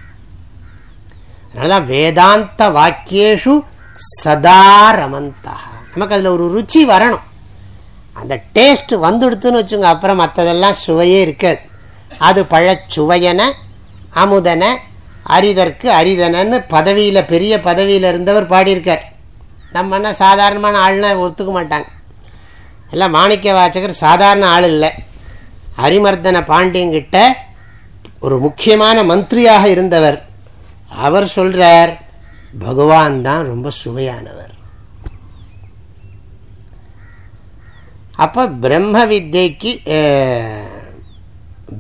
அதனால தான் வேதாந்த வாக்கியேஷு சதா ரமந்தா. நமக்கு அதில் ஒரு ருச்சி வரணும். அந்த டேஸ்ட் வந்துடுத்துன்னு வச்சுங்க அப்புறம் மற்றதெல்லாம் சுவையே இருக்காது. அது பழச்சுவையன அமுதன அரிதற்கு அரிதனன்னு பதவியில் பெரிய பதவியில் இருந்தவர் பாடியிருக்கார். நம்ம என்ன சாதாரணமான ஆள்னா ஒத்துக்க மாட்டாங்க. எல்லாம் மாணிக்க வாச்சகர் சாதாரண ஆள் இல்லை. ஹரிமர்தன பாண்டியங்கிட்ட ஒரு முக்கியமான மந்திரியாக இருந்தவர். அவர் சொல்கிறார் பகவான் தான் ரொம்ப சுவையானவர். அப்போ பிரம்ம வித்யக்கு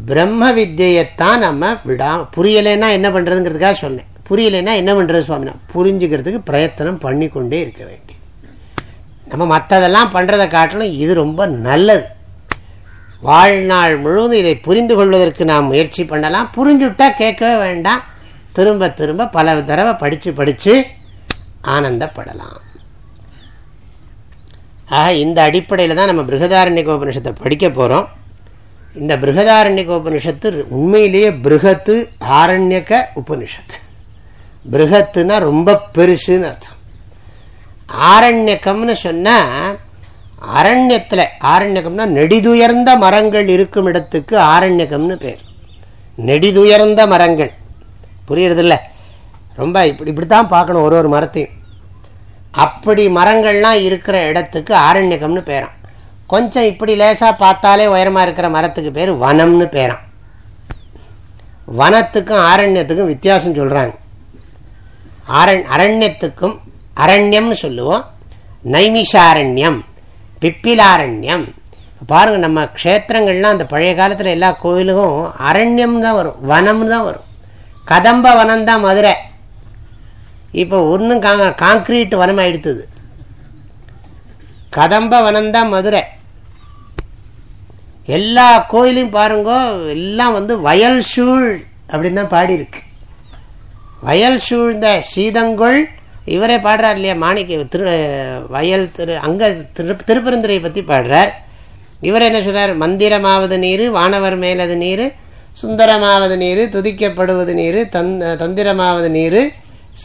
பிரம்ம வித்தியைத்தான் நம்ம விடாம புரியலைன்னா என்ன பண்ணுறதுங்கிறதுக்காக சொன்னேன். புரியலைன்னா என்ன பண்ணுறது சுவாமினா புரிஞ்சுக்கிறதுக்கு பிரயத்தனம் பண்ணி கொண்டே இருக்க வேண்டும். நம்ம மற்றதெல்லாம் பண்ணுறதை காட்டிலும் இது ரொம்ப நல்லது. வாழ்நாள் முழுவதும் இதை புரிந்து கொள்வதற்கு நாம் முயற்சி பண்ணலாம். புரிஞ்சுட்டால் கேட்கவே வேண்டாம். திரும்ப திரும்ப பல தடவை படித்து படித்து ஆனந்தப்படலாம். ஆக இந்த அடிப்படையில் தான் நம்ம பிருகதாரண்யகோபனிஷத்தை படிக்க போகிறோம் இந்த பிருகதாரண்யகோபனிஷத்து உண்மையிலேயே பிருகத்து ஆரண்யக உபனிஷத்து. பிருகத்துனா ரொம்ப பெருசுன்னு அர்த்தம். ஆரண்யக்கம்னு சொன்னால் அரண்யத்தில் ஆரண்யகம்னா நெடிதுயர்ந்த மரங்கள் இருக்கும் இடத்துக்கு ஆரண்யகம்னு பேர். நெடிதுயர்ந்த மரங்கள். புரியுறதில்ல? ரொம்ப இப்படி இப்படி தான் பார்க்கணும் ஒரு ஒரு மரத்தையும். அப்படி மரங்கள்லாம் இருக்கிற இடத்துக்கு ஆரண்யகம்னு பேரான் கொஞ்சம் இப்படி லேசாக பார்த்தாலே உயரமாக இருக்கிற மரத்துக்கு பேர் வனம்னு பேரான் வனத்துக்கும் ஆரண்யத்துக்கும் வித்தியாசம் சொல்கிறாங்க ஆரண் அரண்யத்துக்கும் அரண்யம்னு சொல்லுவோம். நைமிஷாரண்யம் பிப்பிலாரண்யம். பாருங்கள் நம்ம க்ஷேத்திரங்கள்லாம் அந்த பழைய காலத்தில் எல்லா கோயிலுக்கும் அரண்யம் தான் வரும் வனம் தான் வரும். கதம்ப வனம் தான் மதுரை. இப்போ ஒன்றும் காங்க காங்கிரீட் வனம் ஆயிடுத்துது. கதம்ப வனம் தான் மதுரை. எல்லா கோயிலையும் பாருங்கோ எல்லாம் வந்து வயல் சூழ் அப்படின்னு தான் பாடியிருக்கு. வயல் சூழ்ந்த சீதங்கொள் இவரே பாடுறார் இல்லையா? மாணிக்க திரு வயல் திரு அங்கே திரு திருப்பெருந்துறையை பற்றி பாடுறார். இவர் என்ன சொல்கிறார் மந்திரமாவது நீர் வானவர் மேலது நீர் சுந்தரமாவது நீர் துதிக்கப்படுவது நீர் தந் தந்திரமாவது நீர்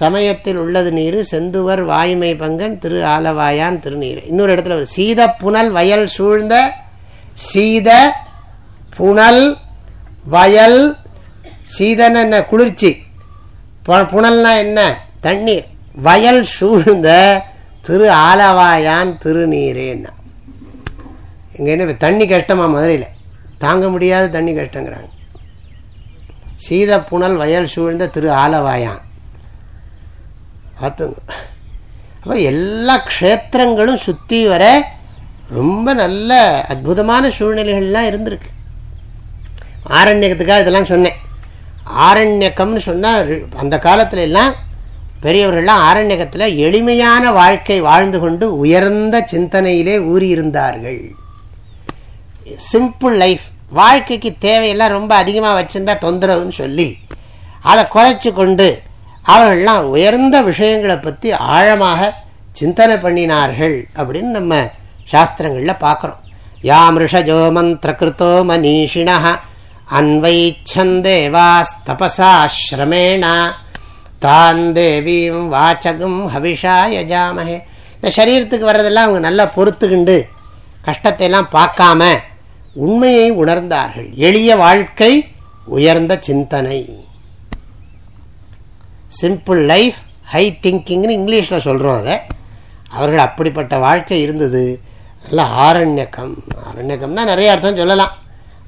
சமயத்தில் உள்ளது நீர் செந்துவர் வாய்மை பங்கன் திரு ஆலவாயான் திருநீர். இன்னொரு இடத்துல சீத புனல் வயல் சூழ்ந்த சீத புனல் வயல் சீதன என்ன? குளிர்ச்சி. புனல்னா என்ன? தண்ணீர். வயல் சூழ்ந்த திரு ஆலவாயான் திருநீரேன்னா இங்கே என்ன தண்ணி கஷ்டமா மதுரையில்? தாங்க முடியாத தண்ணி கஷ்டங்கிறாங்க. சீத புனல் வயல் சூழ்ந்த திரு ஆலவாயான். பார்த்துங்க. அப்போ எல்லா க்ஷேத்திரங்களும் சுற்றி வர ரொம்ப நல்ல அற்புதமான சூழ்நிலைகள்லாம் இருந்திருக்கு. ஆரண்யத்துக்காக இதெல்லாம் சொன்னேன். ஆரண்யக்கம்னு சொன்னால் அந்த காலத்துல எல்லாம் பெரியவர்கள்லாம் ஆரண்யகத்தில் எளிமையான வாழ்க்கை வாழ்ந்து கொண்டு உயர்ந்த சிந்தனையிலே ஊறியிருந்தார்கள். சிம்பிள் லைஃப் வாழ்க்கைக்கு தேவையெல்லாம் ரொம்ப அதிகமாக வச்சுருந்தா தொந்தரவுன்னு சொல்லி அதை குறைச்சி கொண்டு அவர்கள்லாம் உயர்ந்த விஷயங்களை பற்றி ஆழமாக சிந்தனை பண்ணினார்கள் அப்படின்னு நம்ம சாஸ்திரங்களில் பார்க்குறோம். யாமிருஷஜோ மந்திரகிருத்தோ மனீஷிண அன்வைச்சந்தேவாஸ்தபசாஸ்ரமேண தான் தேவியும் வாச்சகும் ஹவிஷா யஜாமகே இந்த சரீரத்துக்கு வர்றதெல்லாம் அவங்க நல்லா பொறுத்துக்கிண்டு கஷ்டத்தை எல்லாம் பார்க்காம உண்மையை உணர்ந்தார்கள். எளிய வாழ்க்கை உயர்ந்த சிந்தனை. சிம்பிள் லைஃப் ஹை திங்கிங்னு இங்கிலீஷில் சொல்கிறோம் அதை. அவர்கள் அப்படிப்பட்ட வாழ்க்கை இருந்தது. நல்ல ஆரண்யக்கம். ஆரண்யக்கம்னா நிறைய அர்த்தம் சொல்லலாம்.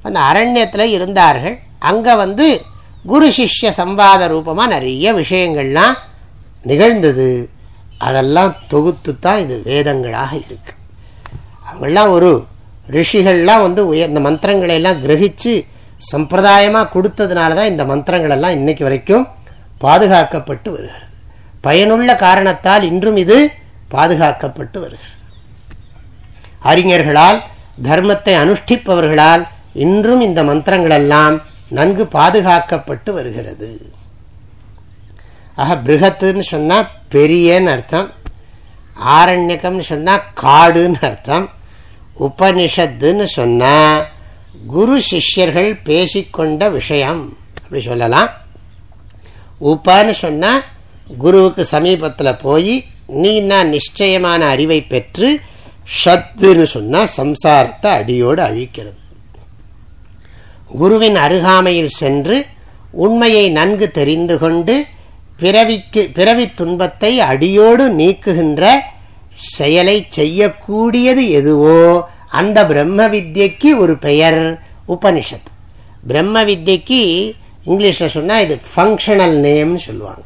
அந்த அரண்யத்தில் இருந்தார்கள். அங்கே வந்து குரு சிஷ்ய சம்பாத ரூபமாக நிறைய விஷயங்கள்லாம் நிகழ்ந்தது. அதெல்லாம் தொகுத்து தான் இது வேதங்களாக இருக்கு. அவங்கெல்லாம் ஒரு ரிஷிகள்லாம் வந்து உயர்ந்த மந்திரங்களை எல்லாம் கிரகித்து சம்பிரதாயமாக கொடுத்ததுனால தான் இந்த மந்திரங்களெல்லாம் இன்னைக்கு வரைக்கும் பாதுகாக்கப்பட்டு வருகிறது. பயனுள்ள காரணத்தால் இன்றும் இது பாதுகாக்கப்பட்டு வருகிறது. அறிஞர்களால் தர்மத்தை அனுஷ்டிப்பவர்களால் இன்றும் இந்த மந்திரங்களெல்லாம் நன்கு பாதுகாக்கப்பட்டு வருகிறது. ஆக பிருகத்துன்னு சொன்னால் பெரியன்னு அர்த்தம். ஆரண்யக்கம்னு சொன்னால் காடுன்னு அர்த்தம். உபனிஷத்துன்னு சொன்னால் குரு சிஷ்யர்கள் பேசிக்கொண்ட விஷயம். அப்படி சொல்லலாம். உப்பான்னு சொன்னால் குருவுக்கு சமீபத்தில் போய் நீனா நிச்சயமான அறிவை பெற்று ஷத்துன்னு சொன்னால் சம்சாரத்தை அடியோடு அழிக்கிறது. குருவின் அருகாமையில் சென்று உண்மையை நன்கு தெரிந்து கொண்டு பிறவிக்கு பிறவி துன்பத்தை அடியோடு நீக்குகின்ற செயலை செய்யக்கூடியது எதுவோ அந்த பிரம்ம வித்யக்கு ஒரு பெயர் உபனிஷத் பிரம்ம வித்யக்கு இங்கிலீஷில் சொன்னால் இது ஃபங்க்ஷனல் நேம்னு சொல்லுவாங்க.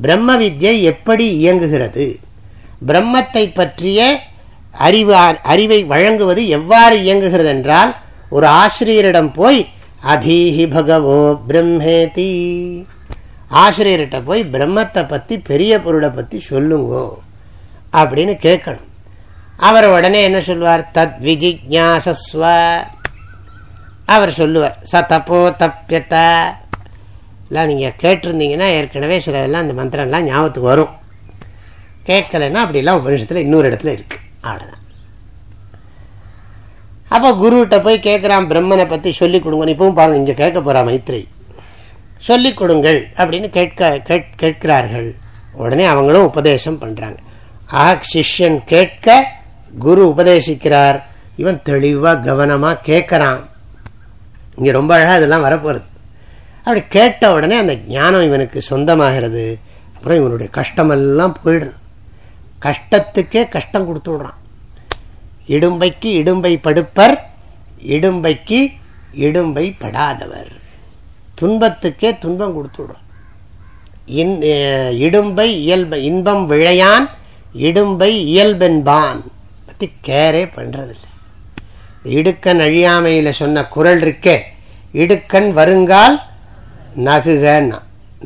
பிரம்ம வித்யை எப்படி இயங்குகிறது? பிரம்மத்தை பற்றிய அறிவு அறிவை வழங்குவது எவ்வாறு இயங்குகிறது என்றால் ஒரு ஆசிரியரிடம் போய் அதீஹி பகவோ பிரம்மேதி. ஆசிரியர்கிட்ட போய் பிரம்மத்தை பற்றி பெரிய பொருளை பற்றி சொல்லுங்கோ அப்படின்னு கேட்கணும். அவர் உடனே என்ன சொல்லுவார்? தத் விஜிஜாசஸ்வ. அவர் சொல்லுவார் ச தப்போ தப்பியத்த எல்லாம் நீங்கள் கேட்டிருந்தீங்கன்னா ஏற்கனவே சில இதெல்லாம் இந்த மந்திரம்லாம் ஞாபகத்துக்கு வரும். கேட்கலைன்னா அப்படிலாம் உபனிஷத்தில் இன்னொரு இடத்துல இருக்குது அவ்வளோதான் அப்போ குருகிட்ட போய் கேட்குறான் பிரம்மனை பற்றி சொல்லிக் கொடுங்கன்னு இப்பவும் பாருங்கள் இங்கே கேட்க போகிறான் மைத்ரி. சொல்லிக் கொடுங்கள் அப்படின்னு கேட்க கேட் கேட்கிறார்கள். உடனே அவங்களும் உபதேசம் பண்ணுறாங்க ஆக சிஷ்யன் கேட்க குரு உபதேசிக்கிறார். இவன் தெளிவாக கவனமாக கேட்குறான். இங்கே ரொம்ப அழகாக இதெல்லாம் வரப்போகிறது அப்படி கேட்ட உடனே அந்த ஞானம் இவனுக்கு சொந்தமாகிறது. அப்புறம் இவனுடைய கஷ்டமெல்லாம் போயிடுது. கஷ்டத்துக்கே கஷ்டம் கொடுத்து விடுறான். இடும்பைக்கு இடும்பை படுப்பர் இடும்பைக்கு இடும்பை படாதவர். துன்பத்துக்கே துன்பம் கொடுத்து விடுறான் இன் இடும்பை இயல்பை இன்பம் விழையான் இடும்பை இயல்பென்பான். பற்றி கேரே பண்ணுறதில்ல இடுக்கன் அழியாமையில் சொன்ன குரல் இருக்கே இடுக்கன் வருங்கால் நகுகன்னா.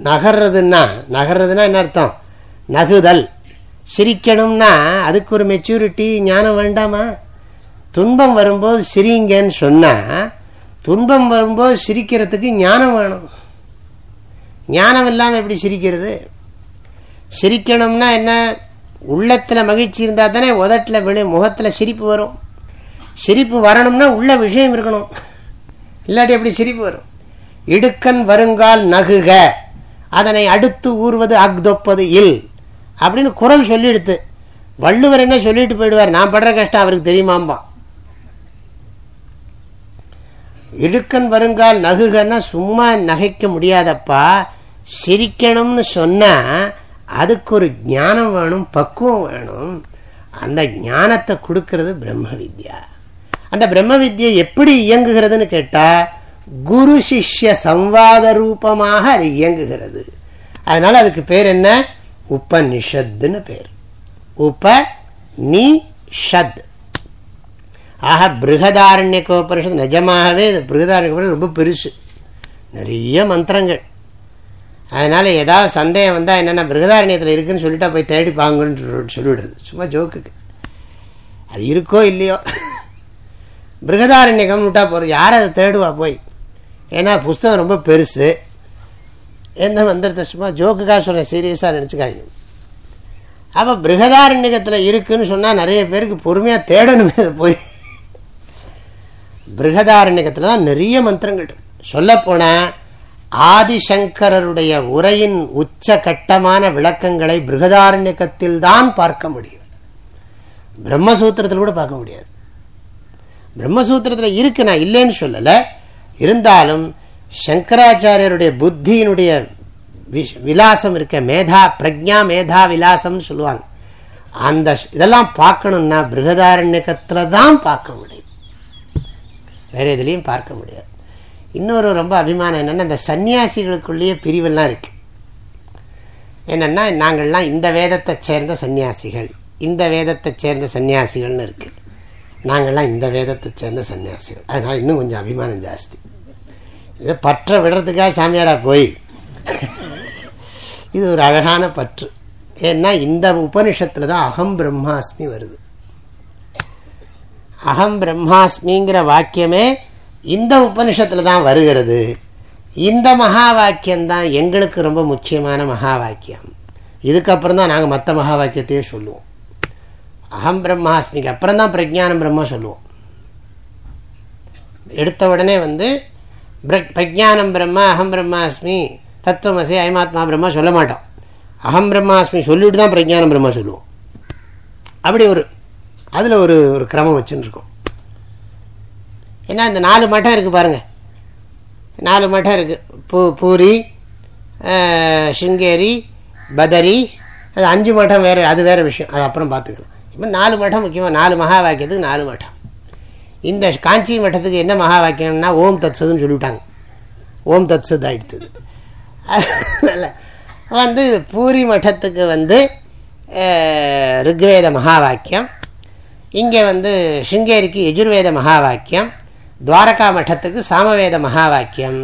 நகர்றதுன்னா நகர்றதுன்னா என்ன அர்த்தம்? நகுதல். சிரிக்கணும்னா அதுக்கு ஒரு மெச்சூரிட்டி ஞானம் வேண்டாமா? துன்பம் வரும்போது சிரிங்கன்னு சொன்னால் துன்பம் வரும்போது சிரிக்கிறதுக்கு ஞானம் வேணும். ஞானம் இல்லாமல் எப்படி சிரிக்கிறது? சிரிக்கணும்னா என்ன? உள்ளத்தில் மகிழ்ச்சி இருந்தால் தானே உதட்டில் விழு முகத்தில் சிரிப்பு வரும். சிரிப்பு வரணும்னா உள்ள விஷயம் இருக்கணும். இல்லாட்டி எப்படி சிரிப்பு வரும்? இடுக்கன் வருங்கால் நகுக. அதனை அடுத்து ஊறுவது அக்தொப்பது இல். அப்படின்னு குரல் சொல்லிடுத்து. வள்ளுவர் என்ன சொல்லிட்டு போயிடுவார்? நான் படுற கஷ்டம் அவருக்கு தெரியுமாம்பான் இடுக்கன் வருங்கால் நகுகன்னா சும்மா நகைக்க முடியாதப்பா. சிரிக்கணும்னு சொன்னால் அதுக்கு ஒரு ஞானம் வேணும் பக்குவம் வேணும். அந்த ஞானத்தை கொடுக்கறது பிரம்ம வித்யா. அந்த பிரம்ம வித்யை எப்படி இயங்குகிறதுன்னு கேட்டால் குரு சிஷ்ய சம்வாத ரூபமாக அது இயங்குகிறது. அதனால் அதுக்கு பேர் என்ன? உபனிஷத்துன்னு பேர். உப நீ ஷத் ஆக பிருகதாரண்ய கோபரிஷத் நிஜமாகவே இது பிருகதாரண்ய ரொம்ப பெருசு. நிறைய மந்திரங்கள். அதனால் ஏதாவது சந்தேகம் வந்தால் என்னென்ன பிருகதாரண்யத்தில் இருக்குதுன்னு சொல்லிட்டா போய் தேடி பாங்கன்னு சொல்லிவிடுறது சும்மா ஜோக்குக்கு அது இருக்கோ இல்லையோ. பிருகதாரண்யகம் விட்டா போகிறது யார் அதை தேடுவா போய்? ஏன்னா புஸ்தகம் ரொம்ப பெருசு. எந்த மந்திரத்தை சும்மா ஜோக்குக்காக சொன்னேன் சீரியஸாக நினச்சிக்காங்க அப்போ பிருகதாரண்யகத்தில் இருக்குதுன்னு சொன்னால் நிறைய பேருக்கு பொறுமையாக தேடணுமே அதை போய் பிருகதாரண்யகத்தில் தான் நிறைய மந்திரங்கள் சொல்லப்போனால் ஆதிசங்கரருடைய உரையின் உச்ச கட்டமான விளக்கங்களை பிருகதாரண்யக்கத்தில் தான் பார்க்க முடியும் பிரம்மசூத்திரத்தில் கூட பார்க்க முடியாது பிரம்மசூத்திரத்தில் இருக்கு நான் இல்லைன்னு சொல்லலை இருந்தாலும் சங்கராச்சாரியருடைய புத்தியினுடைய விலாசம் இருக்க மேதா பிரஜா மேதா விலாசம்னு சொல்லுவாங்க. அந்த இதெல்லாம் பார்க்கணுன்னா பிருகதாரண்யக்கத்தில் தான் பார்க்க முடியும். வேறு எதுலேயும் பார்க்க முடியாது. இன்னொரு ரொம்ப அபிமானம் என்னென்னா இந்த சன்னியாசிகளுக்குள்ளேயே பிரிவெல்லாம் இருக்குது என்னென்னா நாங்கள்லாம் இந்த வேதத்தை சேர்ந்த சன்னியாசிகள் இந்த வேதத்தை சேர்ந்த சன்னியாசிகள்னு இருக்குது நாங்கள்லாம் இந்த வேதத்தை சேர்ந்த சன்னியாசிகள் அதனால் இன்னும் கொஞ்சம் அபிமானம் ஜாஸ்தி. இதை பற்ற விடுறதுக்காக சாமியாராக போய்? இது ஒரு அழகான பற்று. ஏன்னா இந்த உபனிஷத்தில் தான் அகம் பிரம்மாஸ்மி வருது. அகம் பிரம்மாஸ்மிங்கிற வாக்கியமே இந்த உபனிஷத்தில் தான் வருகிறது. இந்த மகா வாக்கியம்தான் எங்களுக்கு ரொம்ப முக்கியமான மகா வாக்கியம் இதுக்கப்புறம் தான் நாங்கள் மற்ற மகா வாக்கியத்தையே சொல்லுவோம். அகம் பிரம்மாஸ்மிக்கு அப்புறம் தான் பிரஜானம் பிரம்ம சொல்லுவோம். எடுத்த உடனே வந்து பிரஜானம் பிரம்ம அகம் பிரம்மாஸ்மி. தத்துவமசி ஐமாத்மா பிரம்மா சொல்ல மாட்டோம். அகம் பிரம்மாஸ்மி சொல்லிவிட்டு தான் பிரஜானம் பிரம்மா சொல்லுவோம். அப்படி ஒரு அதில் ஒரு ஒரு கிரமம் வச்சுருக்கோம். ஏன்னா இந்த நாலு மட்டம் இருக்குது பாருங்கள் நாலு மட்டம் இருக்குது பூ பூரி சிங்கேரி பதரி அது அஞ்சு மட்டம் வேறு அது வேறு விஷயம். அது அப்புறம் பார்த்துக்கலாம். இப்போ நாலு மட்டம் முக்கியமாக நாலு மகா வாக்கியத்துக்கு நாலு மட்டம். இந்த காஞ்சி மட்டத்துக்கு என்ன மகா வாக்கியம்னா ஓம் தத்சதுன்னு சொல்லிவிட்டாங்க. ஓம் தத் சத் ஆகிடுது அதனால் வந்து பூரி மட்டத்துக்கு வந்து ருக்வேத மகா வாக்கியம். இங்கே வந்து சிங்கேரிக்கு எஜுர்வேத மகா வாக்கியம். துவாரகா மட்டத்துக்கு சாமவேத மகா வாக்கியம்.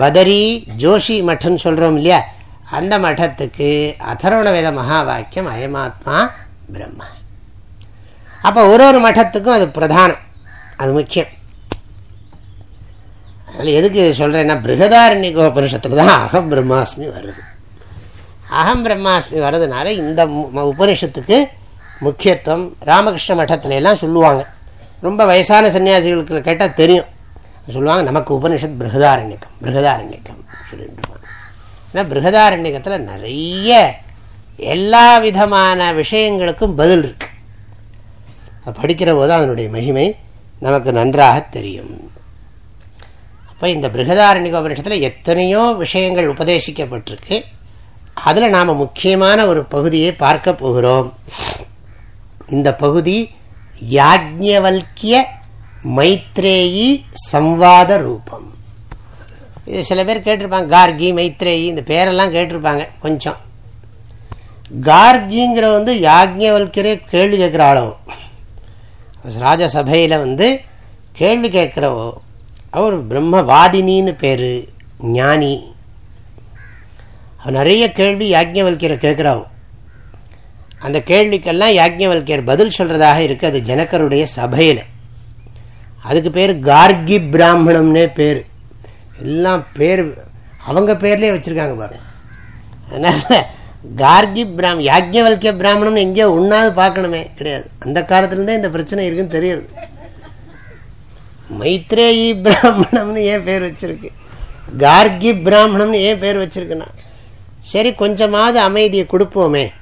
பதரி ஜோஷி மட்டம்னு சொல்கிறோம் இல்லையா? அந்த மட்டத்துக்கு அதரோணவேத மகா வாக்கியம் அயமாத்மா பிரம்மா. அப்போ ஒரு ஒரு மட்டத்துக்கும் அது பிரதானம். அது முக்கியம். அதனால் எதுக்கு சொல்கிறேன்னா பிருகதாரண்யகோபனிஷத்தில் தான் அகம் பிரம்மாஸ்மி வருது. அகம் பிரம்மாஸ்மி வர்றதுனால இந்த உபனிஷத்துக்கு முக்கியத்துவம் ராமகிருஷ்ண மட்டத்துல எல்லாம் சொல்லுவாங்க. ரொம்ப வயசான சன்னியாசிகளுக்கு கேட்டால் தெரியும். சொல்லுவாங்க நமக்கு உபனிஷத் பிருகதாரண்யக்கம் பிருகதாரண்யக்கம் சொல்லிட்டு ஏன்னா பிருகதாரண்யக்கத்தில் நிறைய எல்லா விதமான விஷயங்களுக்கும் பதில் இருக்கு. அது படிக்கிற போது அதனுடைய மகிமை நமக்கு நன்றாக தெரியும். அப்போ இந்த பிருகதாரண்ய உபனிஷத்தில் எத்தனையோ விஷயங்கள் உபதேசிக்கப்பட்டிருக்கு. அதில் நாம் முக்கியமான ஒரு பகுதியை பார்க்க போகிறோம். இந்த பகுதி யாஜ்ஞவல்கிய மைத்ரேயி சம்வாத ரூபம். இது சில பேர் கேட்டிருப்பாங்க கார்கி மைத்ரேயி இந்த பேரெல்லாம் கேட்டிருப்பாங்க கொஞ்சம். கார்கிங்கிற வந்து யாஜ்ஞவல்கரே கேள்வி கேட்குற ஆளோ. ராஜசபையில் வந்து கேள்வி கேட்குறவோ அவர் பிரம்மவாதினின்னு பேர் ஞானி. அவர் நிறைய கேள்வி யாஜ்ஞவல்கியரை கேட்குறாவோ அந்த கேள்விக்கெல்லாம் யாஜ்ஞவல்கியர் பதில் சொல்கிறதாக இருக்குது அது ஜனக்கருடைய சபையில். அதுக்கு பேர் கார்கி பிராமணம்னே பேர். எல்லாம் பேர் அவங்க பேர்லேயே வச்சுருக்காங்க பாருங்கள் அதனால் கார்கி பிராம் யாஜ்ஞவல்கிய பிராமணம்னு எங்கேயோ உண்ணாது பார்க்கணுமே. கிடையாது. அந்த காலத்துலேருந்தே இந்த பிரச்சனை இருக்குன்னு தெரியுது. மைத்ரேயி பிராமணம்னு ஏன் பேர் வச்சுருக்கு? கார்கி பிராமணம்னு ஏன் பேர் வச்சுருக்குன்னா சரி கொஞ்சமாவது அமைதியை கொடுப்போமே.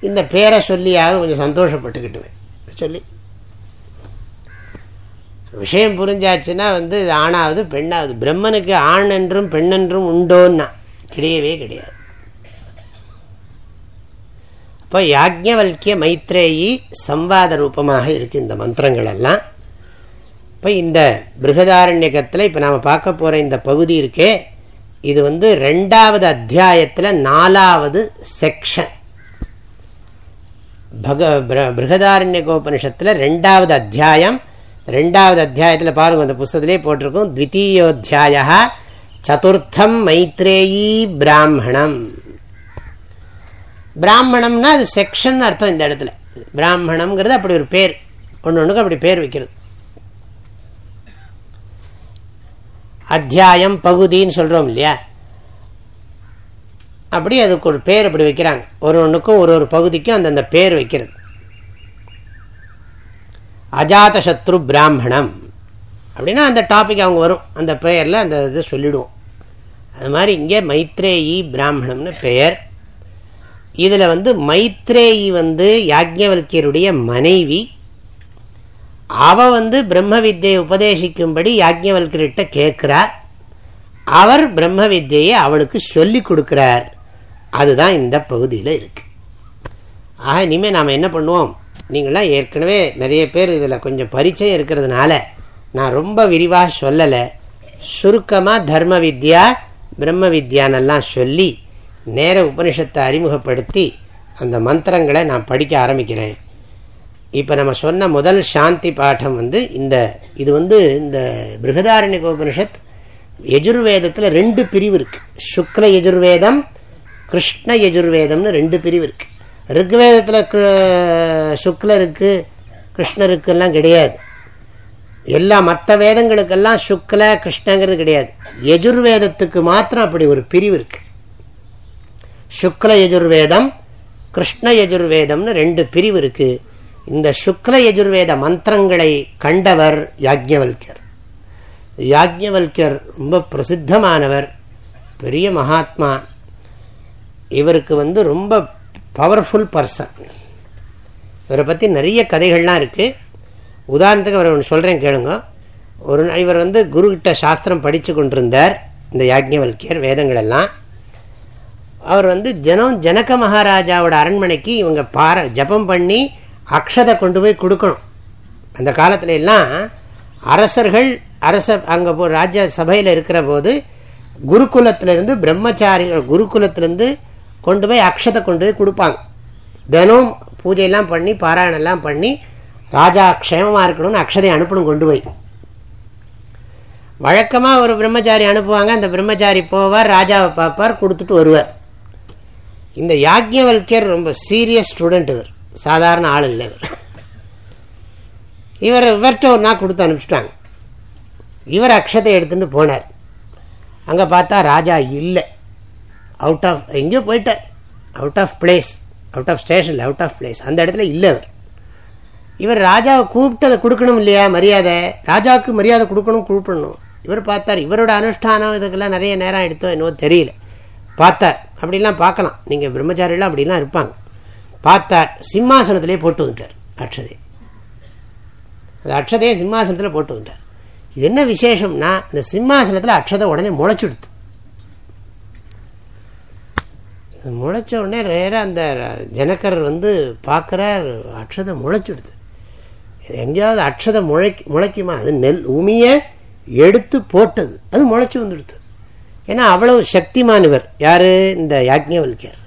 இந்த பேரை சொல்லியாக கொஞ்சம் சந்தோஷப்பட்டுக்கிட்டுவேன். சொல்லி. விஷயம் புரிஞ்சாச்சுன்னா வந்து ஆணாவது பெண்ணாவது. பிரம்மனுக்கு ஆண் என்றும் பெண்ணென்றும் உண்டோன்னா கிடையவே கிடையாது. இப்போ யாஜ்ஞவல்கிய மைத்ரேயி சம்வாத ரூபமாக இருக்குது இந்த மந்திரங்கள் எல்லாம் இப்போ இந்த பிருகதாரண்யகத்தில் இப்போ நாம் பார்க்க போகிற இந்த பகுதி இருக்கே இது வந்து ரெண்டாவது அத்தியாயத்தில் நாலாவது செக்ஷன் பக பிருகதாரண்யகோபனிஷத்தில் ரெண்டாவது அத்தியாயம். ரெண்டாவது அத்தியாயத்தில் பாருங்கள் அந்த புஸ்தத்திலே போட்டிருக்கோம் த்வித்தீயோத்தியாய சதுர்த்தம் மைத்ரேயி பிராமணம். பிராமணம்னா அது செக்ஷன் அர்த்தம் இந்த இடத்துல. பிராமணம்ங்கிறது அப்படி ஒரு பேர். ஒன்று ஒன்றுக்கு அப்படி பேர் வைக்கிறது. அத்தியாயம் பகுதின்னு சொல்கிறோம் இல்லையா? அப்படி அதுக்கு ஒரு பேர் அப்படி வைக்கிறாங்க. ஒரு ஒன்றுக்கும் ஒரு ஒரு பகுதிக்கும் அந்தந்த பேர் வைக்கிறது. அஜாதசத்ரு பிராமணம். அப்படின்னா அந்த டாபிக் அவங்க வரும். அந்த பெயரில் அந்த இது சொல்லிவிடுவோம் அது மாதிரி இங்கே மைத்ரேயி பிராமணம்னு பெயர் இதில் வந்து மைத்ரேயி வந்து யாஜ்ஞவல்யருடைய மனைவி. அவ வந்து பிரம்ம வித்தியை உபதேசிக்கும்படி யாஜ்ஞவல்கிட்ட கேட்குறார். அவர் பிரம்ம வித்தியை அவளுக்கு சொல்லி கொடுக்குறார். அதுதான் இந்த பகுதியில் இருக்குது ஆக இனிமேல் நாம் என்ன பண்ணுவோம்? நீங்களாம் ஏற்கனவே நிறைய பேர் இதில் கொஞ்சம் பரிச்சயம் இருக்கிறதுனால நான் ரொம்ப விரிவாக சொல்லலை. சுருக்கமாக தர்ம வித்யா பிரம்ம வித்யானெல்லாம் சொல்லி நேர உபனிஷத்தை அறிமுகப்படுத்தி அந்த மந்திரங்களை நான் படிக்க ஆரம்பிக்கிறேன். இப்போ நம்ம சொன்ன முதல் சாந்தி பாடம் வந்து இந்த இது வந்து இந்த பிருகதாரண்ய உபனிஷத் யஜுர்வேதத்தில் ரெண்டு பிரிவு இருக்குது சுக்ல யஜுர்வேதம் கிருஷ்ண யஜுர்வேதம்னு ரெண்டு பிரிவு இருக்குது ரிக்வேதத்தில் சுக்லருக்கு கிருஷ்ணருக்கெல்லாம் கிடையாது. எல்லா மற்ற வேதங்களுக்கெல்லாம் சுக்ல கிருஷ்ணங்கிறது கிடையாது. யஜுர்வேதத்துக்கு மாத்திரம் அப்படி ஒரு பிரிவு இருக்குது சுக்ல யஜுர்வேதம் கிருஷ்ண யஜுர்வேதம்னு ரெண்டு பிரிவு இருக்கு. இந்த சுக்ல யஜுர்வேத மந்திரங்களை கண்டவர் யாஜ்ஞவல்யர் யாஜ்ஞவல்யர் ரொம்ப பிரசித்தமானவர் பெரிய மகாத்மா. இவருக்கு வந்து ரொம்ப பவர்ஃபுல் பர்சன் இவரை பற்றி நிறைய கதைகள்லாம் இருக்குது உதாரணத்துக்கு அவர் ஒன்று சொல்கிறேன் கேளுங்க. ஒரு இவர் வந்து குருக்கிட்ட சாஸ்திரம் படித்து கொண்டிருந்தார் இந்த யாஜ்ஞவல்கியர் வேதங்களெல்லாம். அவர் வந்து ஜனம் ஜனக மகாராஜாவோட அரண்மனைக்கு இவங்க பார ஜபம் பண்ணி அக்ஷதை கொண்டு போய் கொடுக்கணும். அந்த காலத்துல எல்லாம் அரசர்கள் அரச அங்கே போ ராஜ்ய சபையில் இருக்கிற போது குருகுலத்திலேருந்து பிரம்மச்சாரிகள் குருகுலத்திலேருந்து கொண்டு போய் அக்ஷதை கொண்டு போய் கொடுப்பாங்க. தினம் பூஜையெல்லாம் பண்ணி பாராயணம்லாம் பண்ணி ராஜா க்ஷேமமாக இருக்கணும்னு அக்ஷதை அனுப்பணும் கொண்டு போய். வழக்கமாக ஒரு பிரம்மச்சாரி அனுப்புவாங்க. அந்த பிரம்மச்சாரி போவார் ராஜாவை பார்ப்பார் கொடுத்துட்டு வருவார். இந்த யாக்ஞவல்யர் ரொம்ப சீரியஸ் ஸ்டூடெண்ட் இவர். சாதாரண ஆள் இல்லை இவர். இவர் இவர்கிட்ட ஒரு நாள் கொடுத்து அனுப்பிச்சிட்டாங்க. இவர் அக்ஷத்தை எடுத்துகிட்டு போனார். அங்கே பார்த்தா ராஜா இல்லை. அவுட் ஆஃப் எங்கேயோ போயிட்டார். Out of place out of ஸ்டேஷனில் அவுட் ஆஃப் பிளேஸ் அந்த இடத்துல இல்லை அவர் இவர் ராஜாவை கூப்பிட்டு அதை கொடுக்கணும் இல்லையா? மரியாதை. ராஜாவுக்கு மரியாதை கொடுக்கணும் கூப்பிடணும். இவர் பார்த்தார் இவரோட அனுஷ்டானம் இதுக்கெல்லாம் நிறைய நேரம் எடுத்தோ என்னவோ தெரியல. பார்த்தார் அப்படிலாம் பார்க்கலாம். நீங்கள் பிரம்மச்சாரியெல்லாம் அப்படிலாம் இருப்பாங்க. பார்த்தார் சிம்மாசனத்திலே போட்டு வந்துட்டார் அக்ஷதே. அந்த அக்ஷதையை சிம்மாசனத்தில் போட்டு வந்துட்டார். இது என்ன விசேஷம்னா இந்த சிம்மாசனத்தில் அக்ஷதை உடனே முளைச்சுடுது முளைச்ச உடனே ரேராக அந்த ஜனக்கர் வந்து பார்க்குறார் அக்ஷதை முளைச்சுடுது எங்கேயாவது அக்ஷதை முளைக்கு முளைக்குமா? அது நெல் உமியை எடுத்து போட்டது. அது முளைச்சி வந்துடுது ஏன்னா அவ்வளவு சக்திமானவர். யார்? இந்த யாக்ஞவல்யர்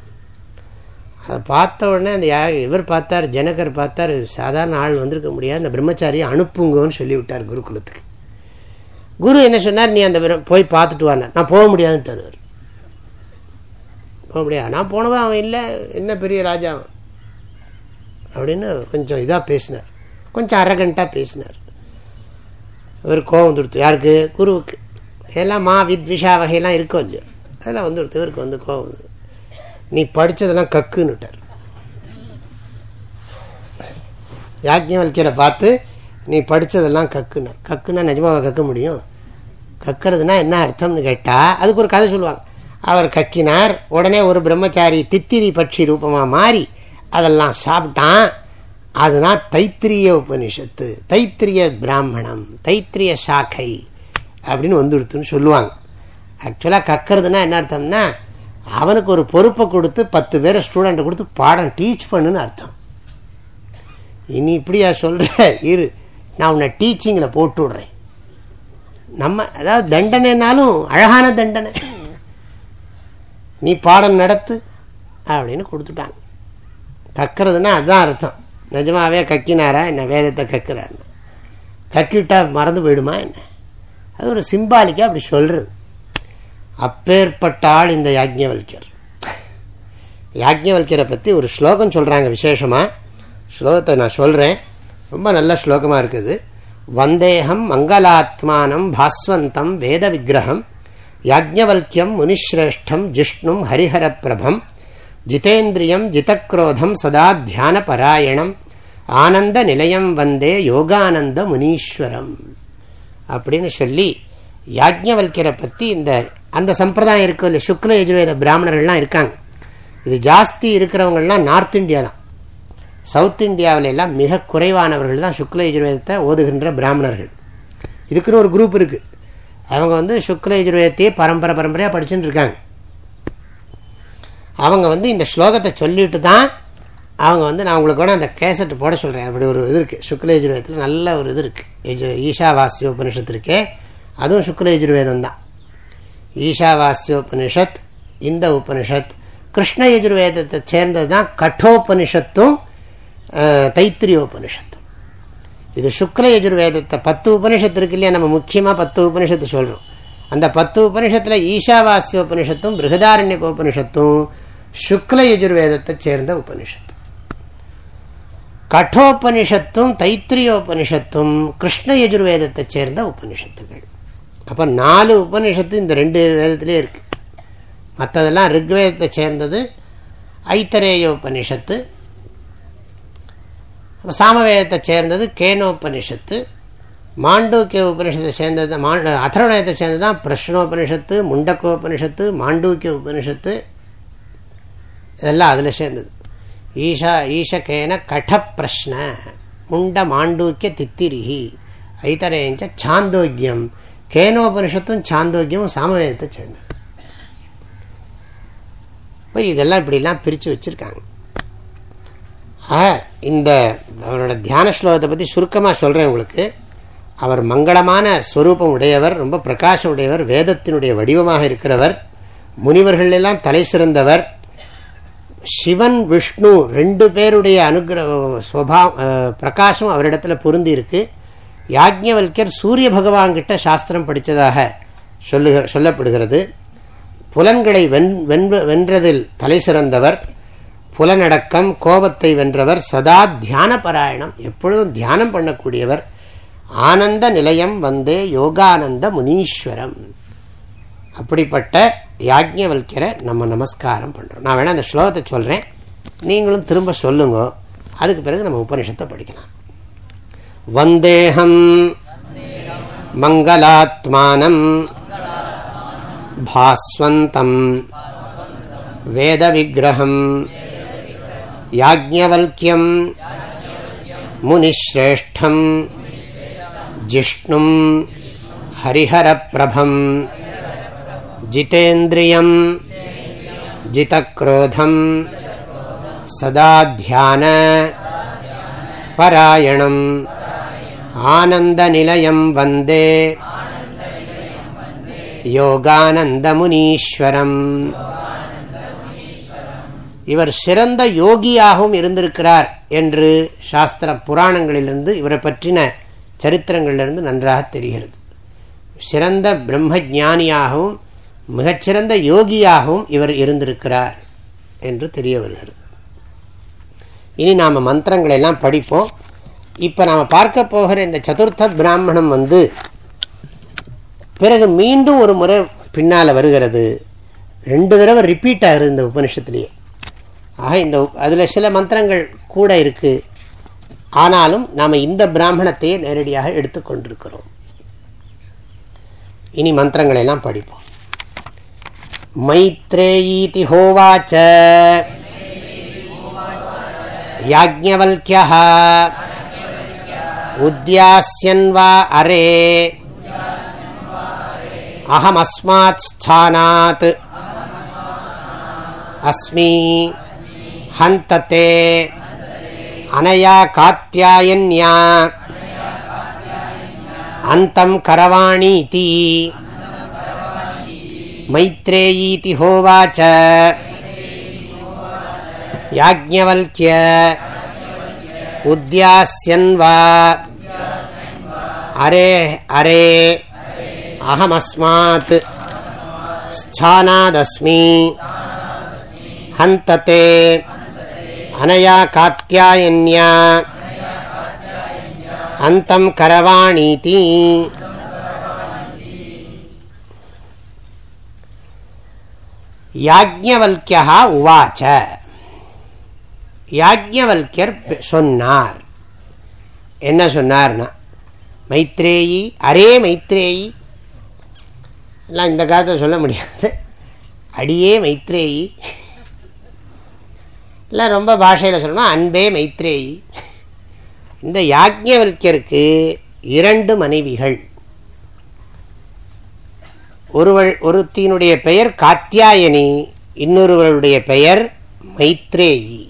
அதை பார்த்த உடனே அந்த யா இவர் பார்த்தார் ஜனகர் பார்த்தார் சாதாரண ஆள் வந்திருக்க முடியாது அந்த பிரம்மச்சாரியை அனுப்புங்கன்னு சொல்லிவிட்டார் குருகுலத்துக்கு. குரு என்ன சொன்னார் நீ அந்த போய் பார்த்துட்டு வாங்க நான் போக முடியாதுன்னு தருவார். போக முடியாது. நான் போனவன் அவன் இல்லை என்ன பெரிய ராஜா அப்படின்னு கொஞ்சம் இதாக பேசினார். கொஞ்சம் அரகண்டாக பேசினார். இவர் கோவம் கொடுத்து யாருக்கு? குருவுக்கு. எல்லாம் மா வித்விஷா வகையெல்லாம் இருக்கோ இல்லையோ? அதெல்லாம் வந்துடுத்து இவருக்கு வந்து கோவம் நீ படித்ததெல்லாம் கக்குன்னுட்டார். யாக்ஞவல்கியரை பார்த்து நீ படித்ததெல்லாம் கக்குனார் கக்குன்னா நிஜமாக கக்க முடியும். கக்கிறதுனா என்ன அர்த்தம்னு கேட்டால் அதுக்கு ஒரு கதை சொல்லுவாங்க. அவர் கக்கினார் உடனே ஒரு பிரம்மச்சாரி தித்திரி பட்சி ரூபமாக மாறி அதெல்லாம் சாப்பிட்டான். அதுதான் தைத்திரிய உபனிஷத்து. தைத்திரிய பிராமணம் தைத்திரிய சாக்கை. அப்படின்னு வந்துடுத்துன்னு சொல்லுவாங்க. ஆக்சுவலாக கக்கிறதுனா என்ன அர்த்தம்னா அவனுக்கு ஒரு பொறுப்பை கொடுத்து பத்து பேரை ஸ்டூடெண்ட்டை கொடுத்து பாடம் டீச் பண்ணுன்னு அர்த்தம். இனி இப்படியா சொல்கிற இரு நான் உன்னை டீச்சிங்கில் போட்டு விட்றேன். நம்ம அதாவது தண்டனைனாலும் அழகான தண்டனை. நீ பாடம் நடத்து அப்படின்னு கொடுத்துட்டாங்க. கக்கிறதுனா அதுதான் அர்த்தம். நிஜமாகவே கக்கினாரா? என்ன வேதத்தை கக்கிறார் கக்கிட்டா மறந்து போயிடுமா என்ன? அது ஒரு சிம்பாலிக்காக அப்படி சொல்கிறது அப்பேற்பட்ட ஆள் இந்த யாஜ்ஞவல்யர் யாஜ்ஞவல்யரை பற்றி ஒரு ஸ்லோகம் சொல்கிறாங்க விசேஷமாக ஸ்லோகத்தை நான் சொல்கிறேன் ரொம்ப நல்ல ஸ்லோகமாக இருக்குது. வந்தேகம் மங்களாத்மானம் பாஸ்வந்தம் வேத விக்கிரகம் யாஜ்ஞவல்யம் முனிஸ்ரேஷ்டம் ஜிஷ்ணும் ஹரிஹரப்பிரபம் ஜிதேந்திரியம் ஜிதக்ரோதம் சதா தியான பராயணம் ஆனந்த நிலையம் வந்தே யோகானந்த முனீஸ்வரம் அப்படின்னு சொல்லி யாஜ்ஞவல்யரை பற்றி இந்த அந்த சம்பிரதாயம் இருக்கும் இல்லை சுக்ல யஜுர்வேத பிராமணர்கள்லாம் இருக்காங்க. இது ஜாஸ்தி இருக்கிறவங்கள்லாம் நார்த் இந்தியா தான். சவுத் இந்தியாவில எல்லாம் மிக குறைவானவர்கள் தான் சுக்ல யஜுர்வேதத்தை ஓதுகின்ற பிராமணர்கள். இதுக்குன்னு ஒரு குரூப் இருக்குது அவங்க வந்து சுக்ல யஜுர்வேதத்தையே பரம்பரை பரம்பரையாக படிச்சுட்டு இருக்காங்க. அவங்க வந்து இந்த ஸ்லோகத்தை சொல்லிட்டு தான் அவங்க வந்து நான் உங்களுக்கு வேணால் அந்த கேசட்டு போட சொல்கிறேன் அப்படி ஒரு இது இருக்குது சுக்லயஜுர்வேதத்தில் நல்ல ஒரு இது இருக்குது ஈஷாவாஸ்ய உபனிஷத்து இருக்கே அதுவும் சுக்லயஜுர்வேதம் தான். ஈஷாவாசியோபனிஷத் இந்த உபனிஷத் கிருஷ்ண யஜுர்வேதத்தை சேர்ந்தது தான் கட்டோபனிஷத்தும் தைத்திரியோபனிஷத்தும் இது சுக்ல யஜுர்வேதத்தை பத்து உபனிஷத்து இருக்கு இல்லையா? நம்ம முக்கியமாக பத்து உபனிஷத்து சொல்கிறோம் அந்த பத்து உபனிஷத்தில் ஈஷாவாசியோபனிஷத்தும் பிருகதாரண்யகோபனிஷத்தும் சுக்ல யஜுர்வேதத்தை சேர்ந்த உபனிஷத்து கட்டோபனிஷத்தும் தைத்திரியோபனிஷத்தும் கிருஷ்ண யஜுர்வேதத்தை சேர்ந்த உபனிஷத்துகள். அப்போ நாலு உபனிஷத்து இந்த ரெண்டு வேதத்திலே இருக்குது மற்றதெல்லாம் ரிக்வேதத்தை சேர்ந்தது ஐத்தரேய உபனிஷத்து சாமவேதத்தை சேர்ந்தது கேனோபனிஷத்து மாண்டூக்கிய உபனிஷத்தை சேர்ந்தது மா அதர்வணயத்தை சேர்ந்தது தான் பிரஷ்னோபனிஷத்து முண்டக்கோபனிஷத்து மாண்டூக்கிய உபனிஷத்து இதெல்லாம் அதில் சேர்ந்தது. ஈஷா ஈஷகேன கடப்பிரஷ்ன முண்ட மாண்டூக்கிய தித்திரிஹி ஐதரேஞ்ச சாந்தோக்கியம். கேனோபனிஷத்தும் சாந்தோக்கியமும் சாமவேதத்தை சேர்ந்தது இப்போ இதெல்லாம் இப்படிலாம் பிரித்து வச்சுருக்காங்க. இந்த அவரோட தியான ஸ்லோகத்தை பற்றி சுருக்கமாக சொல்கிறேன் உங்களுக்கு. அவர் மங்களமான ஸ்வரூபம் உடையவர் ரொம்ப பிரகாசம் உடையவர் வேதத்தினுடைய வடிவமாக இருக்கிறவர் முனிவர்கள் எல்லாம் தலை சிறந்தவர் சிவன் விஷ்ணு ரெண்டு பேருடைய அனுகிர ஸ்வபா பிரகாசம் அவரிடத்துல பொருந்தி இருக்கு யாஜ்ஞவல்யர் சூரிய பகவான்கிட்ட சாஸ்திரம் படித்ததாக சொல்லுக சொல்லப்படுகிறது. புலன்களை வென் வென்ற வென்றதில் தலை சிறந்தவர். புலனடக்கம் கோபத்தை வென்றவர். சதா தியான பாராயணம் எப்பொழுதும் தியானம் பண்ணக்கூடியவர். ஆனந்த நிலையம் வந்தே யோகானந்த முனீஸ்வரம். அப்படிப்பட்ட யாஜ்ஞவல்யரை நம்ம நமஸ்காரம் பண்ணுறோம் நான் வேணால் அந்த ஸ்லோகத்தை சொல்கிறேன் நீங்களும் திரும்ப சொல்லுங்க. அதுக்கு பிறகு நம்ம உபனிஷத்தை படிக்கலாம். வந்தேகம் மங்களாத்மானம் பாஸ்வந்தம் வேத விக்கிரகம் யாஜ்ஞவல்யம் முனிஸ்ரேஷ்டம் ஜிஷ்ணும் ஹரிஹரப்பிரபம் जितेन्द्रियं जितक्रोधं सदा ध्यान परायणम् आनन्दनिलयं वन्दे யோகானந்தமுனீஸ்வரம் இவர் சிறந்த யோகியாகவும் இருந்திருக்கிறார் என்று சாஸ்திர புராணங்களிலிருந்து இவரை பற்றின சரித்திரங்களிலிருந்து நன்றாக தெரிகிறது சிறந்த பிரம்ம ஜானியாகவும் மிகச்சிறந்த யோகியாகவும் இவர் இருந்திருக்கிறார் என்று தெரிய வருகிறது. இனி நாம் மந்திரங்களை எல்லாம் படிப்போம். இப்போ நாம் பார்க்க போகிற இந்த சதுர்த்த பிராமணம் வந்து பிறகு மீண்டும் ஒரு முறை பின்னால் வருகிறது. ரெண்டு தடவை ரிப்பீட் ஆகுது இந்த உபனிஷத்துலேயே. ஆக இந்த அதில் சில மந்திரங்கள் கூட இருக்குது ஆனாலும் நாம் இந்த பிராமணத்தையே நேரடியாக எடுத்துக்கொண்டிருக்கிறோம். இனி மந்திரங்களை எல்லாம் படிப்போம். மைத்ரேயீதி ஹோவாச்ச. யாஜ்ஞவல்கிய உத்தியாஸ்யன் வா அரே. அகமஸ்மாத் ஸ்தானாத். அஸ்மி ஹந்ததே. அனயா காத்தியாயன்யா அந்தம் மைத்ரேயீதி ஹோவாச்ச. யாஜ்ஞவல்ய உத்தியாசியன்வா அரே அரே அகமஸ்மாத் ஸ்தானாதஸ்மி ஹந்ததே. அனயா காத்தியாயன்யா அந்தம் கரவாணீதி. யாஜ்ஞவல்யா உவாச்ச. யாஜ்ஞவல்யர் சொன்னார். என்ன சொன்னார்னா மைத்ரேயி அரே மைத்ரேயி. எல்லாம் இந்த காலத்தில் சொல்ல முடியாது. அடியே மைத்ரேயி. இல்லை ரொம்ப பாஷையில் சொல்லணும் அன்பே மைத்ரேயி. இந்த யாஜ்ஞவல்யருக்கு இரண்டு மனைவிகள். ஒருவள் ஒருத்தினுடைய பெயர் காத்தியாயனி இன்னொருவளுடைய பெயர் மைத்ரேயி.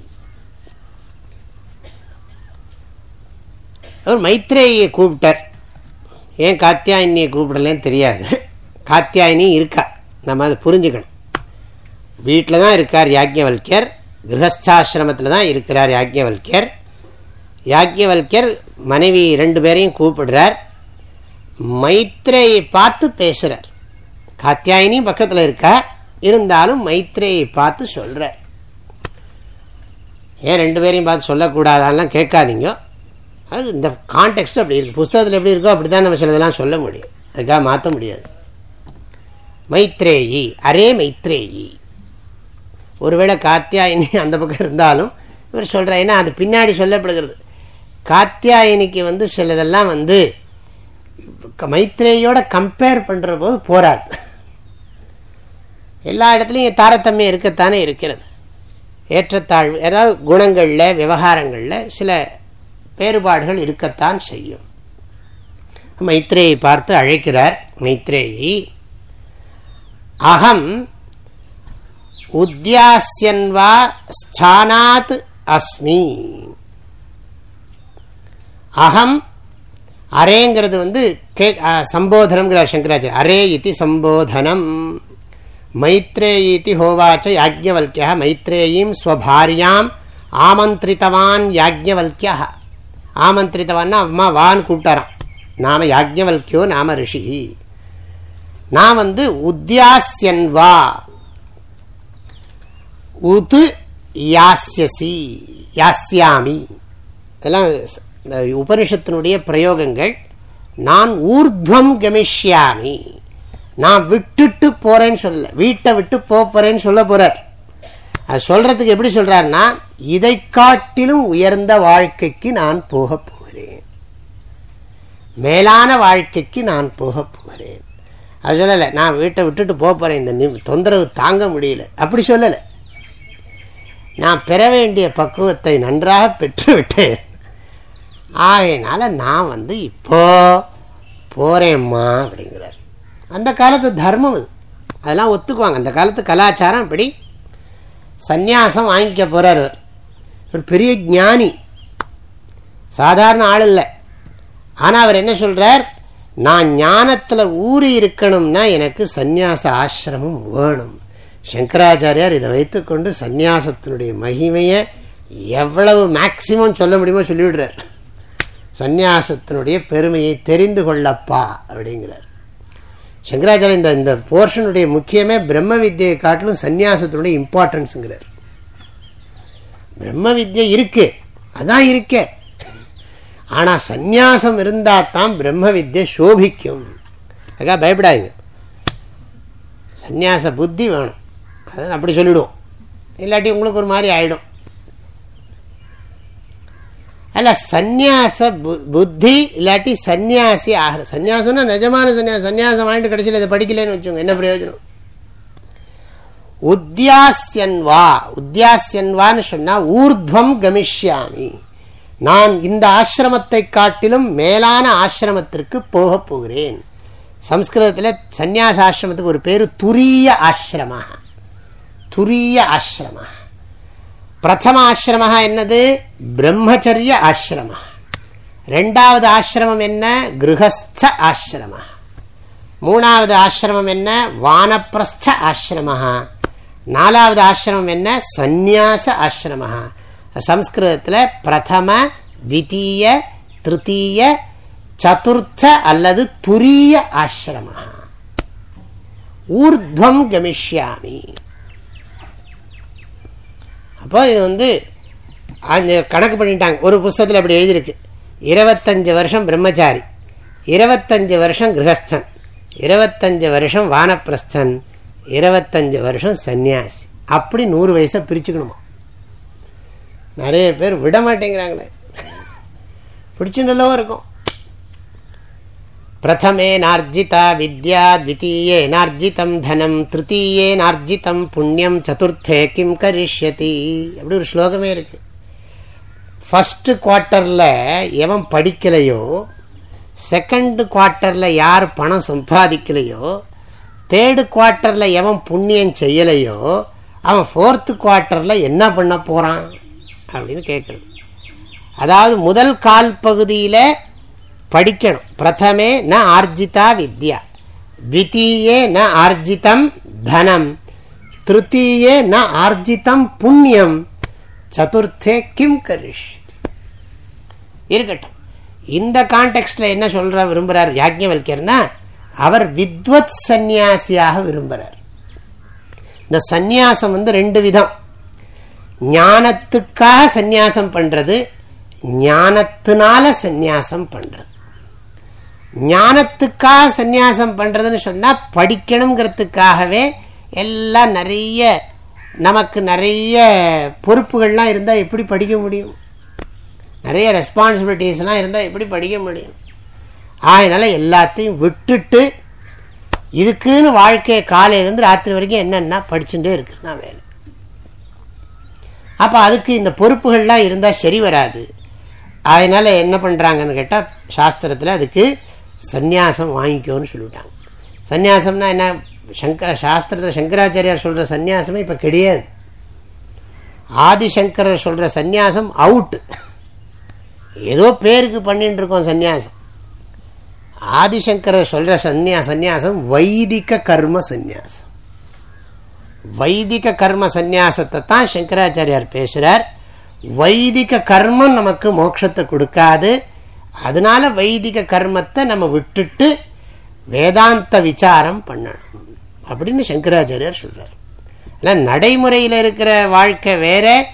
அவர் மைத்ரேயை கூப்பிட்டார். ஏன் காத்தியாயினியை கூப்பிடலன்னு தெரியாது. காத்தியாயினி இருக்கா? நம்ம அதை புரிஞ்சுக்கணும். வீட்டில் தான் இருக்கார் யாக்ஞவல்யர் கிரகஸ்தாசிரமத்தில் தான் இருக்கிறார் யாக்ஞவல்யர் யாக்ஞவல்யர் மனைவி ரெண்டு பேரையும் கூப்பிடுறார். மைத்ரேயை பார்த்து பேசுகிறார் காத்தியாயினி பக்கத்தில் இருக்கா இருந்தாலும் மைத்ரேயை பார்த்து சொல்கிறார் ஏன் ரெண்டு பேரையும் பார்த்து சொல்லக்கூடாதான்லாம் கேட்காதீங்க. அது இந்த கான்டெக்ட் அப்படி இருக்குது புஸ்தகத்தில் எப்படி இருக்கோ அப்படி தான் நம்ம சிலதெல்லாம் சொல்ல முடியும். அதுக்காக மாற்ற முடியாது. மைத்ரேயி அரே மைத்ரேயி. ஒருவேளை காத்தியாயினி அந்த பக்கம் இருந்தாலும் இவர் சொல்கிறார் ஏன்னா அது பின்னாடி சொல்லப்படுகிறது. காத்தியாயினிக்கு வந்து சிலதெல்லாம் வந்து மைத்ரேயோட கம்பேர் பண்ணுற போது போராது எல்லா இடத்துலையும் தாரதமியம் இருக்கத்தானே இருக்கிறது. ஏற்றத்தாழ்வு ஏதாவது குணங்களில் விவகாரங்களில் சில வேறுபாடுகள் இருக்கத்தான் செய்யும். மைத்ரேயை பார்த்து அழைக்கிறார் மைத்ரேயி அகம் உத்தியாசியன்வா ஸ்தானாத் அஸ்மி. அகம் அரேங்கிறது வந்து கே சம்போதனம்ங்கிறார் சங்கராச்சாரிய அரே இது சம்போதனம். மைத்ரேயீதி ஹோவாச்ச யாஜ்ஞவல்கியா மைத்ரேயீம் ஸ்வபாரியாம் ஆமந்திரித்தவான் யாஜ்ஞவல்கியா ஆமந்திரித்தவான்னா அம்மா வான் கூப்பிட்டாராம். நாம யாஜ்ஞவல்கியோ நாம ரிஷி. நான் வந்து உத்தியாசியன்வா உது யாசியசி யாஸ்யாமி. இதெல்லாம் இந்த உபனிஷத்தினுடைய பிரயோகங்கள். நான் ஊர்துவம் கமிஷ்யாமி. நான் விட்டுட்டு போகிறேன்னு சொல்ல வீட்டை விட்டு போகிறேன்னு சொல்ல போகிறார் அது சொல்கிறதுக்கு எப்படி சொல்கிறாருன்னா இதை காட்டிலும் உயர்ந்த வாழ்க்கைக்கு நான் போக போகிறேன். மேலான வாழ்க்கைக்கு நான் போக போகிறேன். அது சொல்லலை நான் வீட்டை விட்டுட்டு போக போகிறேன் இந்த தொந்தரவு தாங்க முடியல. அப்படி சொல்லலை. நான் பெற வேண்டிய பக்குவத்தை நன்றாக பெற்றுவிட்டேன். ஆகையினால நான் வந்து இப்போ போகிறேம்மா அப்படிங்கிறார். அந்த காலத்து தர்மம் அது. அதெல்லாம் ஒத்துக்குவாங்க. அந்த காலத்து கலாச்சாரம் இப்படி. சந்நியாசம் வாங்கிக்க போகிறார் ஒரு பெரிய ஞானி. சாதாரண ஆள் இல்லை. ஆனால் அவர் என்ன சொல்கிறார் நான் ஞானத்தில் ஊறி இருக்கணும்னா எனக்கு சந்நியாச ஆசிரமம் வேணும். சங்கராச்சாரியார் இதை வைத்துக்கொண்டு சந்நியாசத்தினுடைய மகிமையை எவ்வளவு மேக்சிமம் சொல்ல முடியுமோ சொல்லிவிடுறார். சந்நியாசத்தினுடைய பெருமையை தெரிந்து கொள்ளப்பா அப்படிங்கிறார். சங்கராச்சாரிய இந்த இந்த போர்ஷனுடைய முக்கியமே பிரம்ம வித்தியை காட்டிலும் சன்னியாசத்தினுடைய இம்பார்ட்டன்ஸுங்கிறார் பிரம்ம வித்யை இருக்கு. அதான் இருக்கே. ஆனால் சந்நியாசம் இருந்தால் தான் பிரம்ம வித்யை சோபிக்கும். அதுக்காக பயப்படாதீங்க. சந்நியாச புத்தி வேணும். அதை அப்படி சொல்லிவிடுவோம் இல்லாட்டி உங்களுக்கு ஒரு மாதிரி ஆகிடும் அல்ல சந்நியாச புத்தி இல்லாட்டி சந்நியாசி ஆகிற சன்னியாசம்னா நிஜமான சன்னியாசம் சன்னியாசம் வாங்கிட்டு கடைசியில் இதை படிக்கலன்னு வச்சுங்க என்ன பிரயோஜனம் உத்தியாசியன்வா உத்தியாசியன்வான்னு சொன்னால் ஊர்துவம் கமிஷ்யாமி நான் இந்த ஆசிரமத்தை காட்டிலும் மேலான ஆசிரமத்திற்கு போக போகிறேன் சம்ஸ்கிருதத்தில் சந்நியாச ஆசிரமத்துக்கு ஒரு பேர் துரிய ஆசிரமா துரிய ஆசிரமாக பிரதம ஆசிரமா என்னது? பிரம்மச்சரிய ஆசிரமா ரெண்டாவது ஆசிரமம் என்ன? கிரகஸ்த ஆசிரமா மூணாவது ஆசிரமம் என்ன? வானப்பிரஸ்த ஆசிரமா நாலாவது ஆசிரமம் என்ன? சந்நியாச ஆசிரமா சம்ஸ்கிருதத்தில் பிரதம த்விதீய திருத்தீய சதுர்த்த அல்லது துரிய ஆசிரமா ஊர்துவம் கமிஷ்யாமி. அப்போ இது வந்து கணக்கு பண்ணிட்டாங்க. ஒரு புஸ்தகத்தில் அப்படி எழுதியிருக்கு. இருபத்தஞ்சு வருஷம் பிரம்மச்சாரி. இருபத்தஞ்சு வருஷம் கிரகஸ்தன். இருபத்தஞ்சு வருஷம் வானப்பிரஸ்தன். இருபத்தஞ்சு வருஷம் சன்னியாசி அப்படி நூறு வயசை பிரிச்சுக்கணுமா? நிறைய பேர் விட மாட்டேங்கிறாங்களே. பிடிச்சி நல்லவோ இருக்கும். பிரதமே நார்ஜிதா வித்யா த்வித்தீயே நார்ஜிதம் தனம் திருத்தீயே நார்ஜிதம் புண்ணியம் சதுர்த்தே கிம் கரிஷ்யதி அப்படி ஒரு ஸ்லோகமே இருக்குது ஃபஸ்ட்டு குவார்ட்டரில் எவன் படிக்கலையோ செகண்டு குவார்ட்டரில் யார் பணம் சம்பாதிக்கலையோ தேர்டு குவார்ட்டரில் எவன் புண்ணியம் செய்யலையோ அவன் ஃபோர்த்து குவார்ட்டரில் என்ன பண்ண போகிறான் அப்படின்னு கேட்குறது அதாவது முதல் கால் பகுதியில் படிக்கணும் பிரதமே ந ஆர்ஜிதா வித்யா த்வித்தீயே ந ஆர்ஜிதம் தனம் திருத்தீயே ந ஆர்ஜிதம் புண்ணியம் சதுர்த்தே கிம் கரிஷ்யது இருக்கட்டும் இந்த கான்டெக்ட்ல என்ன சொல்ற விரும்புகிறார் யாஜ்யவல்யர்னா அவர் வித்வத் சந்நியாசியாக விரும்புகிறார் இந்த சந்நியாசம் வந்து ரெண்டு விதம் ஞானத்துக்காக சந்நியாசம் பண்ணுறது ஞானத்தினால சந்நியாசம் பண்ணுறது ஞானத்துக்காக சந்நியாசம் பண்ணுறதுன்னு சொன்னால் படிக்கணுங்கிறதுக்காகவே எல்லாம் நிறைய நமக்கு நிறைய பொறுப்புகள்லாம் இருந்தால் எப்படி படிக்க முடியும்? நிறைய ரெஸ்பான்சிபிலிட்டிஸ்லாம் இருந்தால் எப்படி படிக்க முடியும்? அதனால் எல்லாத்தையும் விட்டுட்டு இதுக்குன்னு வாழ்க்கையை காலையிலேருந்து ராத்திரி வரைக்கும் என்னென்னா படிச்சுட்டே இருக்கிறது தான் வேலை. அப்போ அதுக்கு இந்த பொறுப்புகள்லாம் இருந்தால் சரி வராது. அதனால் என்ன பண்ணுறாங்கன்னு கேட்டால் சாஸ்திரத்தில் அதுக்கு சந்நியாசம் வாங்கிக்கோன்னு சொல்லிவிட்டாங்க சந்நியாசம்னா என்ன? சங்கர சாஸ்திரத்தில் சங்கராச்சாரியார் சொல்கிற சந்நியாசமே இப்போ கிடையாது. ஆதிசங்கரர் சொல்கிற சந்நியாசம் அவுட்டு ஏதோ பேருக்கு பண்ணிட்டு இருக்கோம் சந்நியாசம். ஆதிசங்கரர் சொல்கிற சந்நியா சந்நியாசம் வைதிக கர்ம சந்நியாசம். வைதிக கர்ம சந்நியாசத்தை தான் சங்கராச்சாரியார் பேசுகிறார் வைதிக கர்மம் நமக்கு மோட்சத்தை கொடுக்காது. அதனால வைதிக கர்மத்தை நம்ம விட்டுட்டு வேதாந்த விசாரம் பண்ணணும். அப்படின்னு சங்கராச்சாரியார் சொல்கிறார் ஆனால் நடைமுறையில் இருக்கிற வாழ்க்கை வேற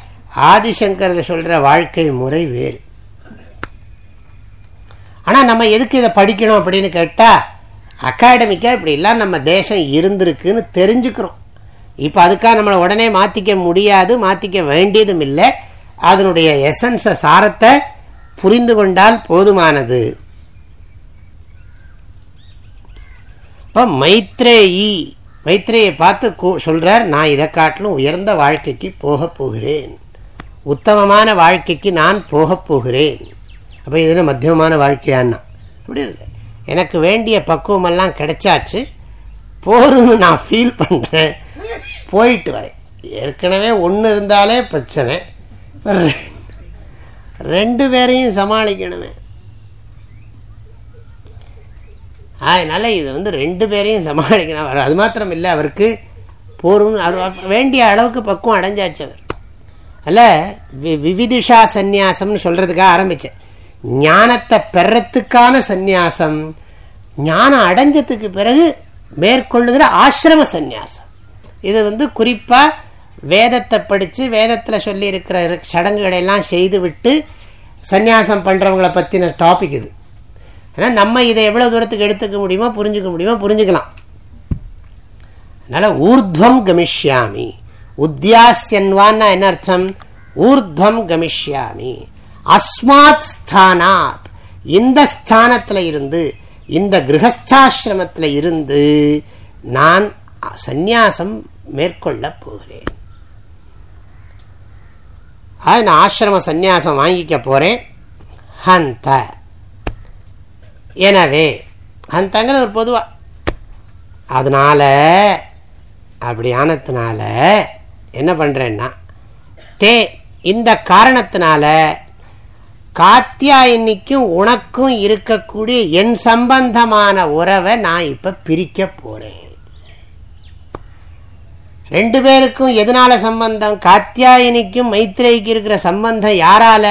ஆதிசங்கர் சொல்கிற வாழ்க்கை முறை வேறு. ஆனால் நம்ம எதுக்கு இதை படிக்கணும் அப்படின்னு கேட்டால் அகாடமிக்காக இப்படிலாம் நம்ம தேசம் இருந்திருக்குன்னு தெரிஞ்சுக்கிறோம். இப்போ அதுக்காக நம்மளை உடனே மாற்றிக்க முடியாது மாற்றிக்க வேண்டியதும் இல்லை. அதனுடைய எசன்ஸை சாரத்தை புரிந்து கொண்டால் போதுமானது. இப்போ மைத்ரேயி மைத்ரேயை பார்த்து சொல்கிறார் நான் இதை காட்டிலும் உயர்ந்த வாழ்க்கைக்கு போகப் போகிறேன். உத்தமமான வாழ்க்கைக்கு நான் போக போகிறேன். அப்போ இது மத்தியமமான வாழ்க்கையான்னா அப்படி இருக்கு எனக்கு வேண்டிய பக்குவமெல்லாம் கிடைச்சாச்சு. போருன்னு நான் ஃபீல் பண்ணுறேன் போயிட்டு வரேன். ஏற்கனவே ஒன்று இருந்தாலே பிரச்சனை. ரெண்டு பேரையும் சமாளிக்கணுமே. அதனால் இது வந்து ரெண்டு பேரையும் சமாளிக்கணும். அவர் அது மாத்திரம் இல்லை அவருக்கு போரும் அவர் வேண்டிய அளவுக்கு பக்குவம் அடைஞ்சாச்சு அவர். அல்ல வி விவிதிஷா சந்நியாசம்னு சொல்கிறதுக்காக ஆரம்பித்தேன் ஞானத்தை பெறத்துக்கான சந்நியாசம் ஞானம் அடைஞ்சதுக்கு பிறகு மேற்கொள்ளுகிற ஆசிரம சந்நியாசம். இது வந்து குறிப்பாக வேதத்தை படித்து வேதத்தில் சொல்லியிருக்கிற சடங்குகளெல்லாம் செய்துவிட்டு சந்நியாசம் பண்ணுறவங்கள பற்றின டாபிக் இது. ஆனால் நம்ம இதை எவ்வளோ தூரத்துக்கு எடுத்துக்க முடியுமோ புரிஞ்சுக்க முடியுமோ புரிஞ்சுக்கலாம். அதனால் ஊர்துவம் கமிஷ்யாமி. உத்தியாசியன்வான்னா என்ன அர்த்தம்? ஊர்துவம் கமிஷ்யாமி. அஸ்மாத் ஸ்தானாத். இந்த ஸ்தானத்தில் இருந்து இந்த கிரகஸ்தாசிரமத்தில் இருந்து நான் சந்நியாசம் மேற்கொள்ளப் போகிறேன். அது நான் ஆசிரம சந்நியாசம் வாங்கிக்க போகிறேன் ஹந்த. எனவே ஹந்தங்கிறது ஒரு பொதுவாக அதனால் அப்படி என்ன பண்ணுறேன்னா தே இந்த காரணத்தினால காத்தியாயினிக்கும் உனக்கும் இருக்கக்கூடிய என் சம்பந்தமான உறவை நான் இப்போ பிரிக்க போகிறேன் ரெண்டு பேருக்கும் எதனால சம்பந்தம்? காத்தியாயினிக்கும் மைத்ரேய்க்கு இருக்கிற சம்பந்தம் யாரால?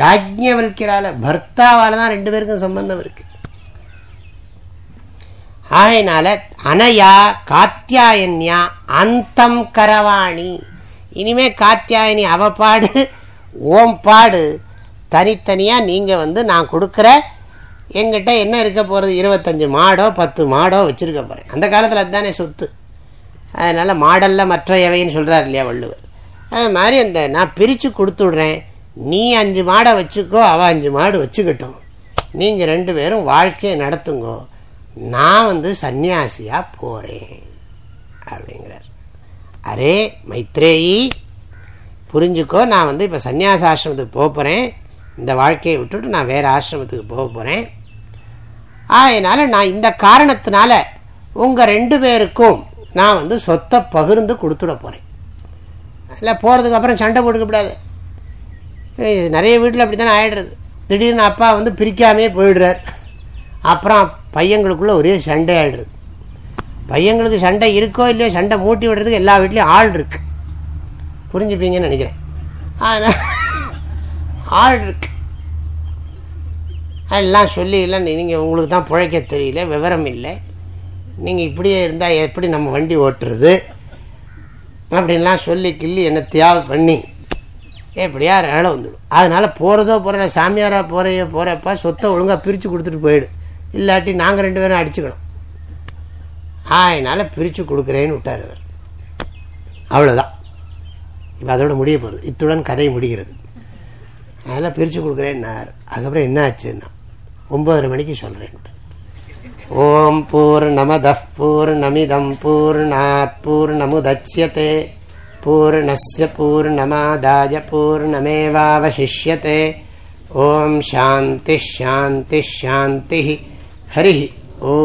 யாஜ்யவல்கிறால பர்த்தாவால் தான் ரெண்டு பேருக்கும் சம்பந்தம் இருக்கு. ஆகையினால அனையா காத்தியாயன்யா அந்தம் கரவாணி. இனிமே காத்தியாயனி அவ பாடு ஓம் பாடு தனித்தனியாக நீங்கள் வந்து நான் கொடுக்குற எங்கிட்ட என்ன இருக்க போகிறது இருபத்தஞ்சி மாடோ பத்து மாடோ வச்சுருக்க போகிறேன் அந்த காலத்தில் அதுதானே சொத்து. அதனால் மாடலில் மற்ற எவைன்னு சொல்கிறார் இல்லையா வள்ளுவர். அது மாதிரி அந்த நான் பிரித்து கொடுத்துட்றேன். நீ அஞ்சு மாடை வச்சுக்கோ அவள் அஞ்சு மாடு வச்சுக்கட்டும். நீங்கள் ரெண்டு பேரும் வாழ்க்கையை நடத்துங்கோ. நான் வந்து சன்னியாசியாக போகிறேன் அப்படிங்கிறார். அரே மைத்ரேயி புரிஞ்சுக்கோ நான் வந்து இப்போ சன்னியாசாசிரமத்துக்கு போக போகிறேன் இந்த வாழ்க்கையை விட்டுட்டு நான் வேறு ஆசிரமத்துக்கு போக போகிறேன் அதனால் நான் இந்த காரணத்தினால உங்கள் ரெண்டு பேருக்கும் நான் வந்து சொத்தை பகிர்ந்து கொடுத்துட போகிறேன் இல்லை போகிறதுக்கு அப்புறம் சண்டை போட்டுக்கப்படாது நிறைய வீட்டில் அப்படி தானே ஆகிடுறது திடீர்னு அப்பா வந்து பிரிக்காமே போயிடுறார். அப்புறம் பையங்களுக்குள்ளே ஒரே சண்டை ஆகிடுறது பையங்களுக்கு சண்டை இருக்கோ இல்லையோ சண்டை மூட்டி விடுறதுக்கு எல்லா வீட்லேயும் ஆள் இருக்குது புரிஞ்சுப்பீங்கன்னு நினைக்கிறேன். ஆனால் ஆள் இருக்கு. எல்லாம் சொல்லி இல்லை நீங்கள் உங்களுக்கு தான் பிழைக்க தெரியல விவரம் இல்லை. நீங்கள் இப்படியே இருந்தால் எப்படி நம்ம வண்டி ஓட்டுறது? அப்படின்லாம் சொல்லி கிள்ளி என்ன தியாவை பண்ணி எப்படியா வேலை வந்துடும் அதனால் போகிறதோ போகிற சாமியாராக போகிறையோ போகிறப்ப சொத்தை ஒழுங்காக பிரித்து கொடுத்துட்டு போயிடு. இல்லாட்டி நாங்கள் ரெண்டு பேரும் அடிச்சுக்கணும். அதனால் பிரித்து கொடுக்குறேன்னு விட்டார் அவர். அவ்வளோதான் இப்போ அதோட முடிய போகிறது இத்துடன் கதை முடிகிறது. அதெல்லாம் பிரித்து கொடுக்குறேன்னார். அதுக்கப்புறம் என்ன ஆச்சுன்னா ஒம்பதரை மணிக்கு சொல்கிறேன் ॐ पूर्णमदः पूर्णमिदं पूर्णात्पूर्णमुदत्स्यते पूर्णस्य पूर्णमादायपूर्णमेवावशिष्यते ॐ शान्तिश्शान्तिश्शान्तिः हरिः ॐ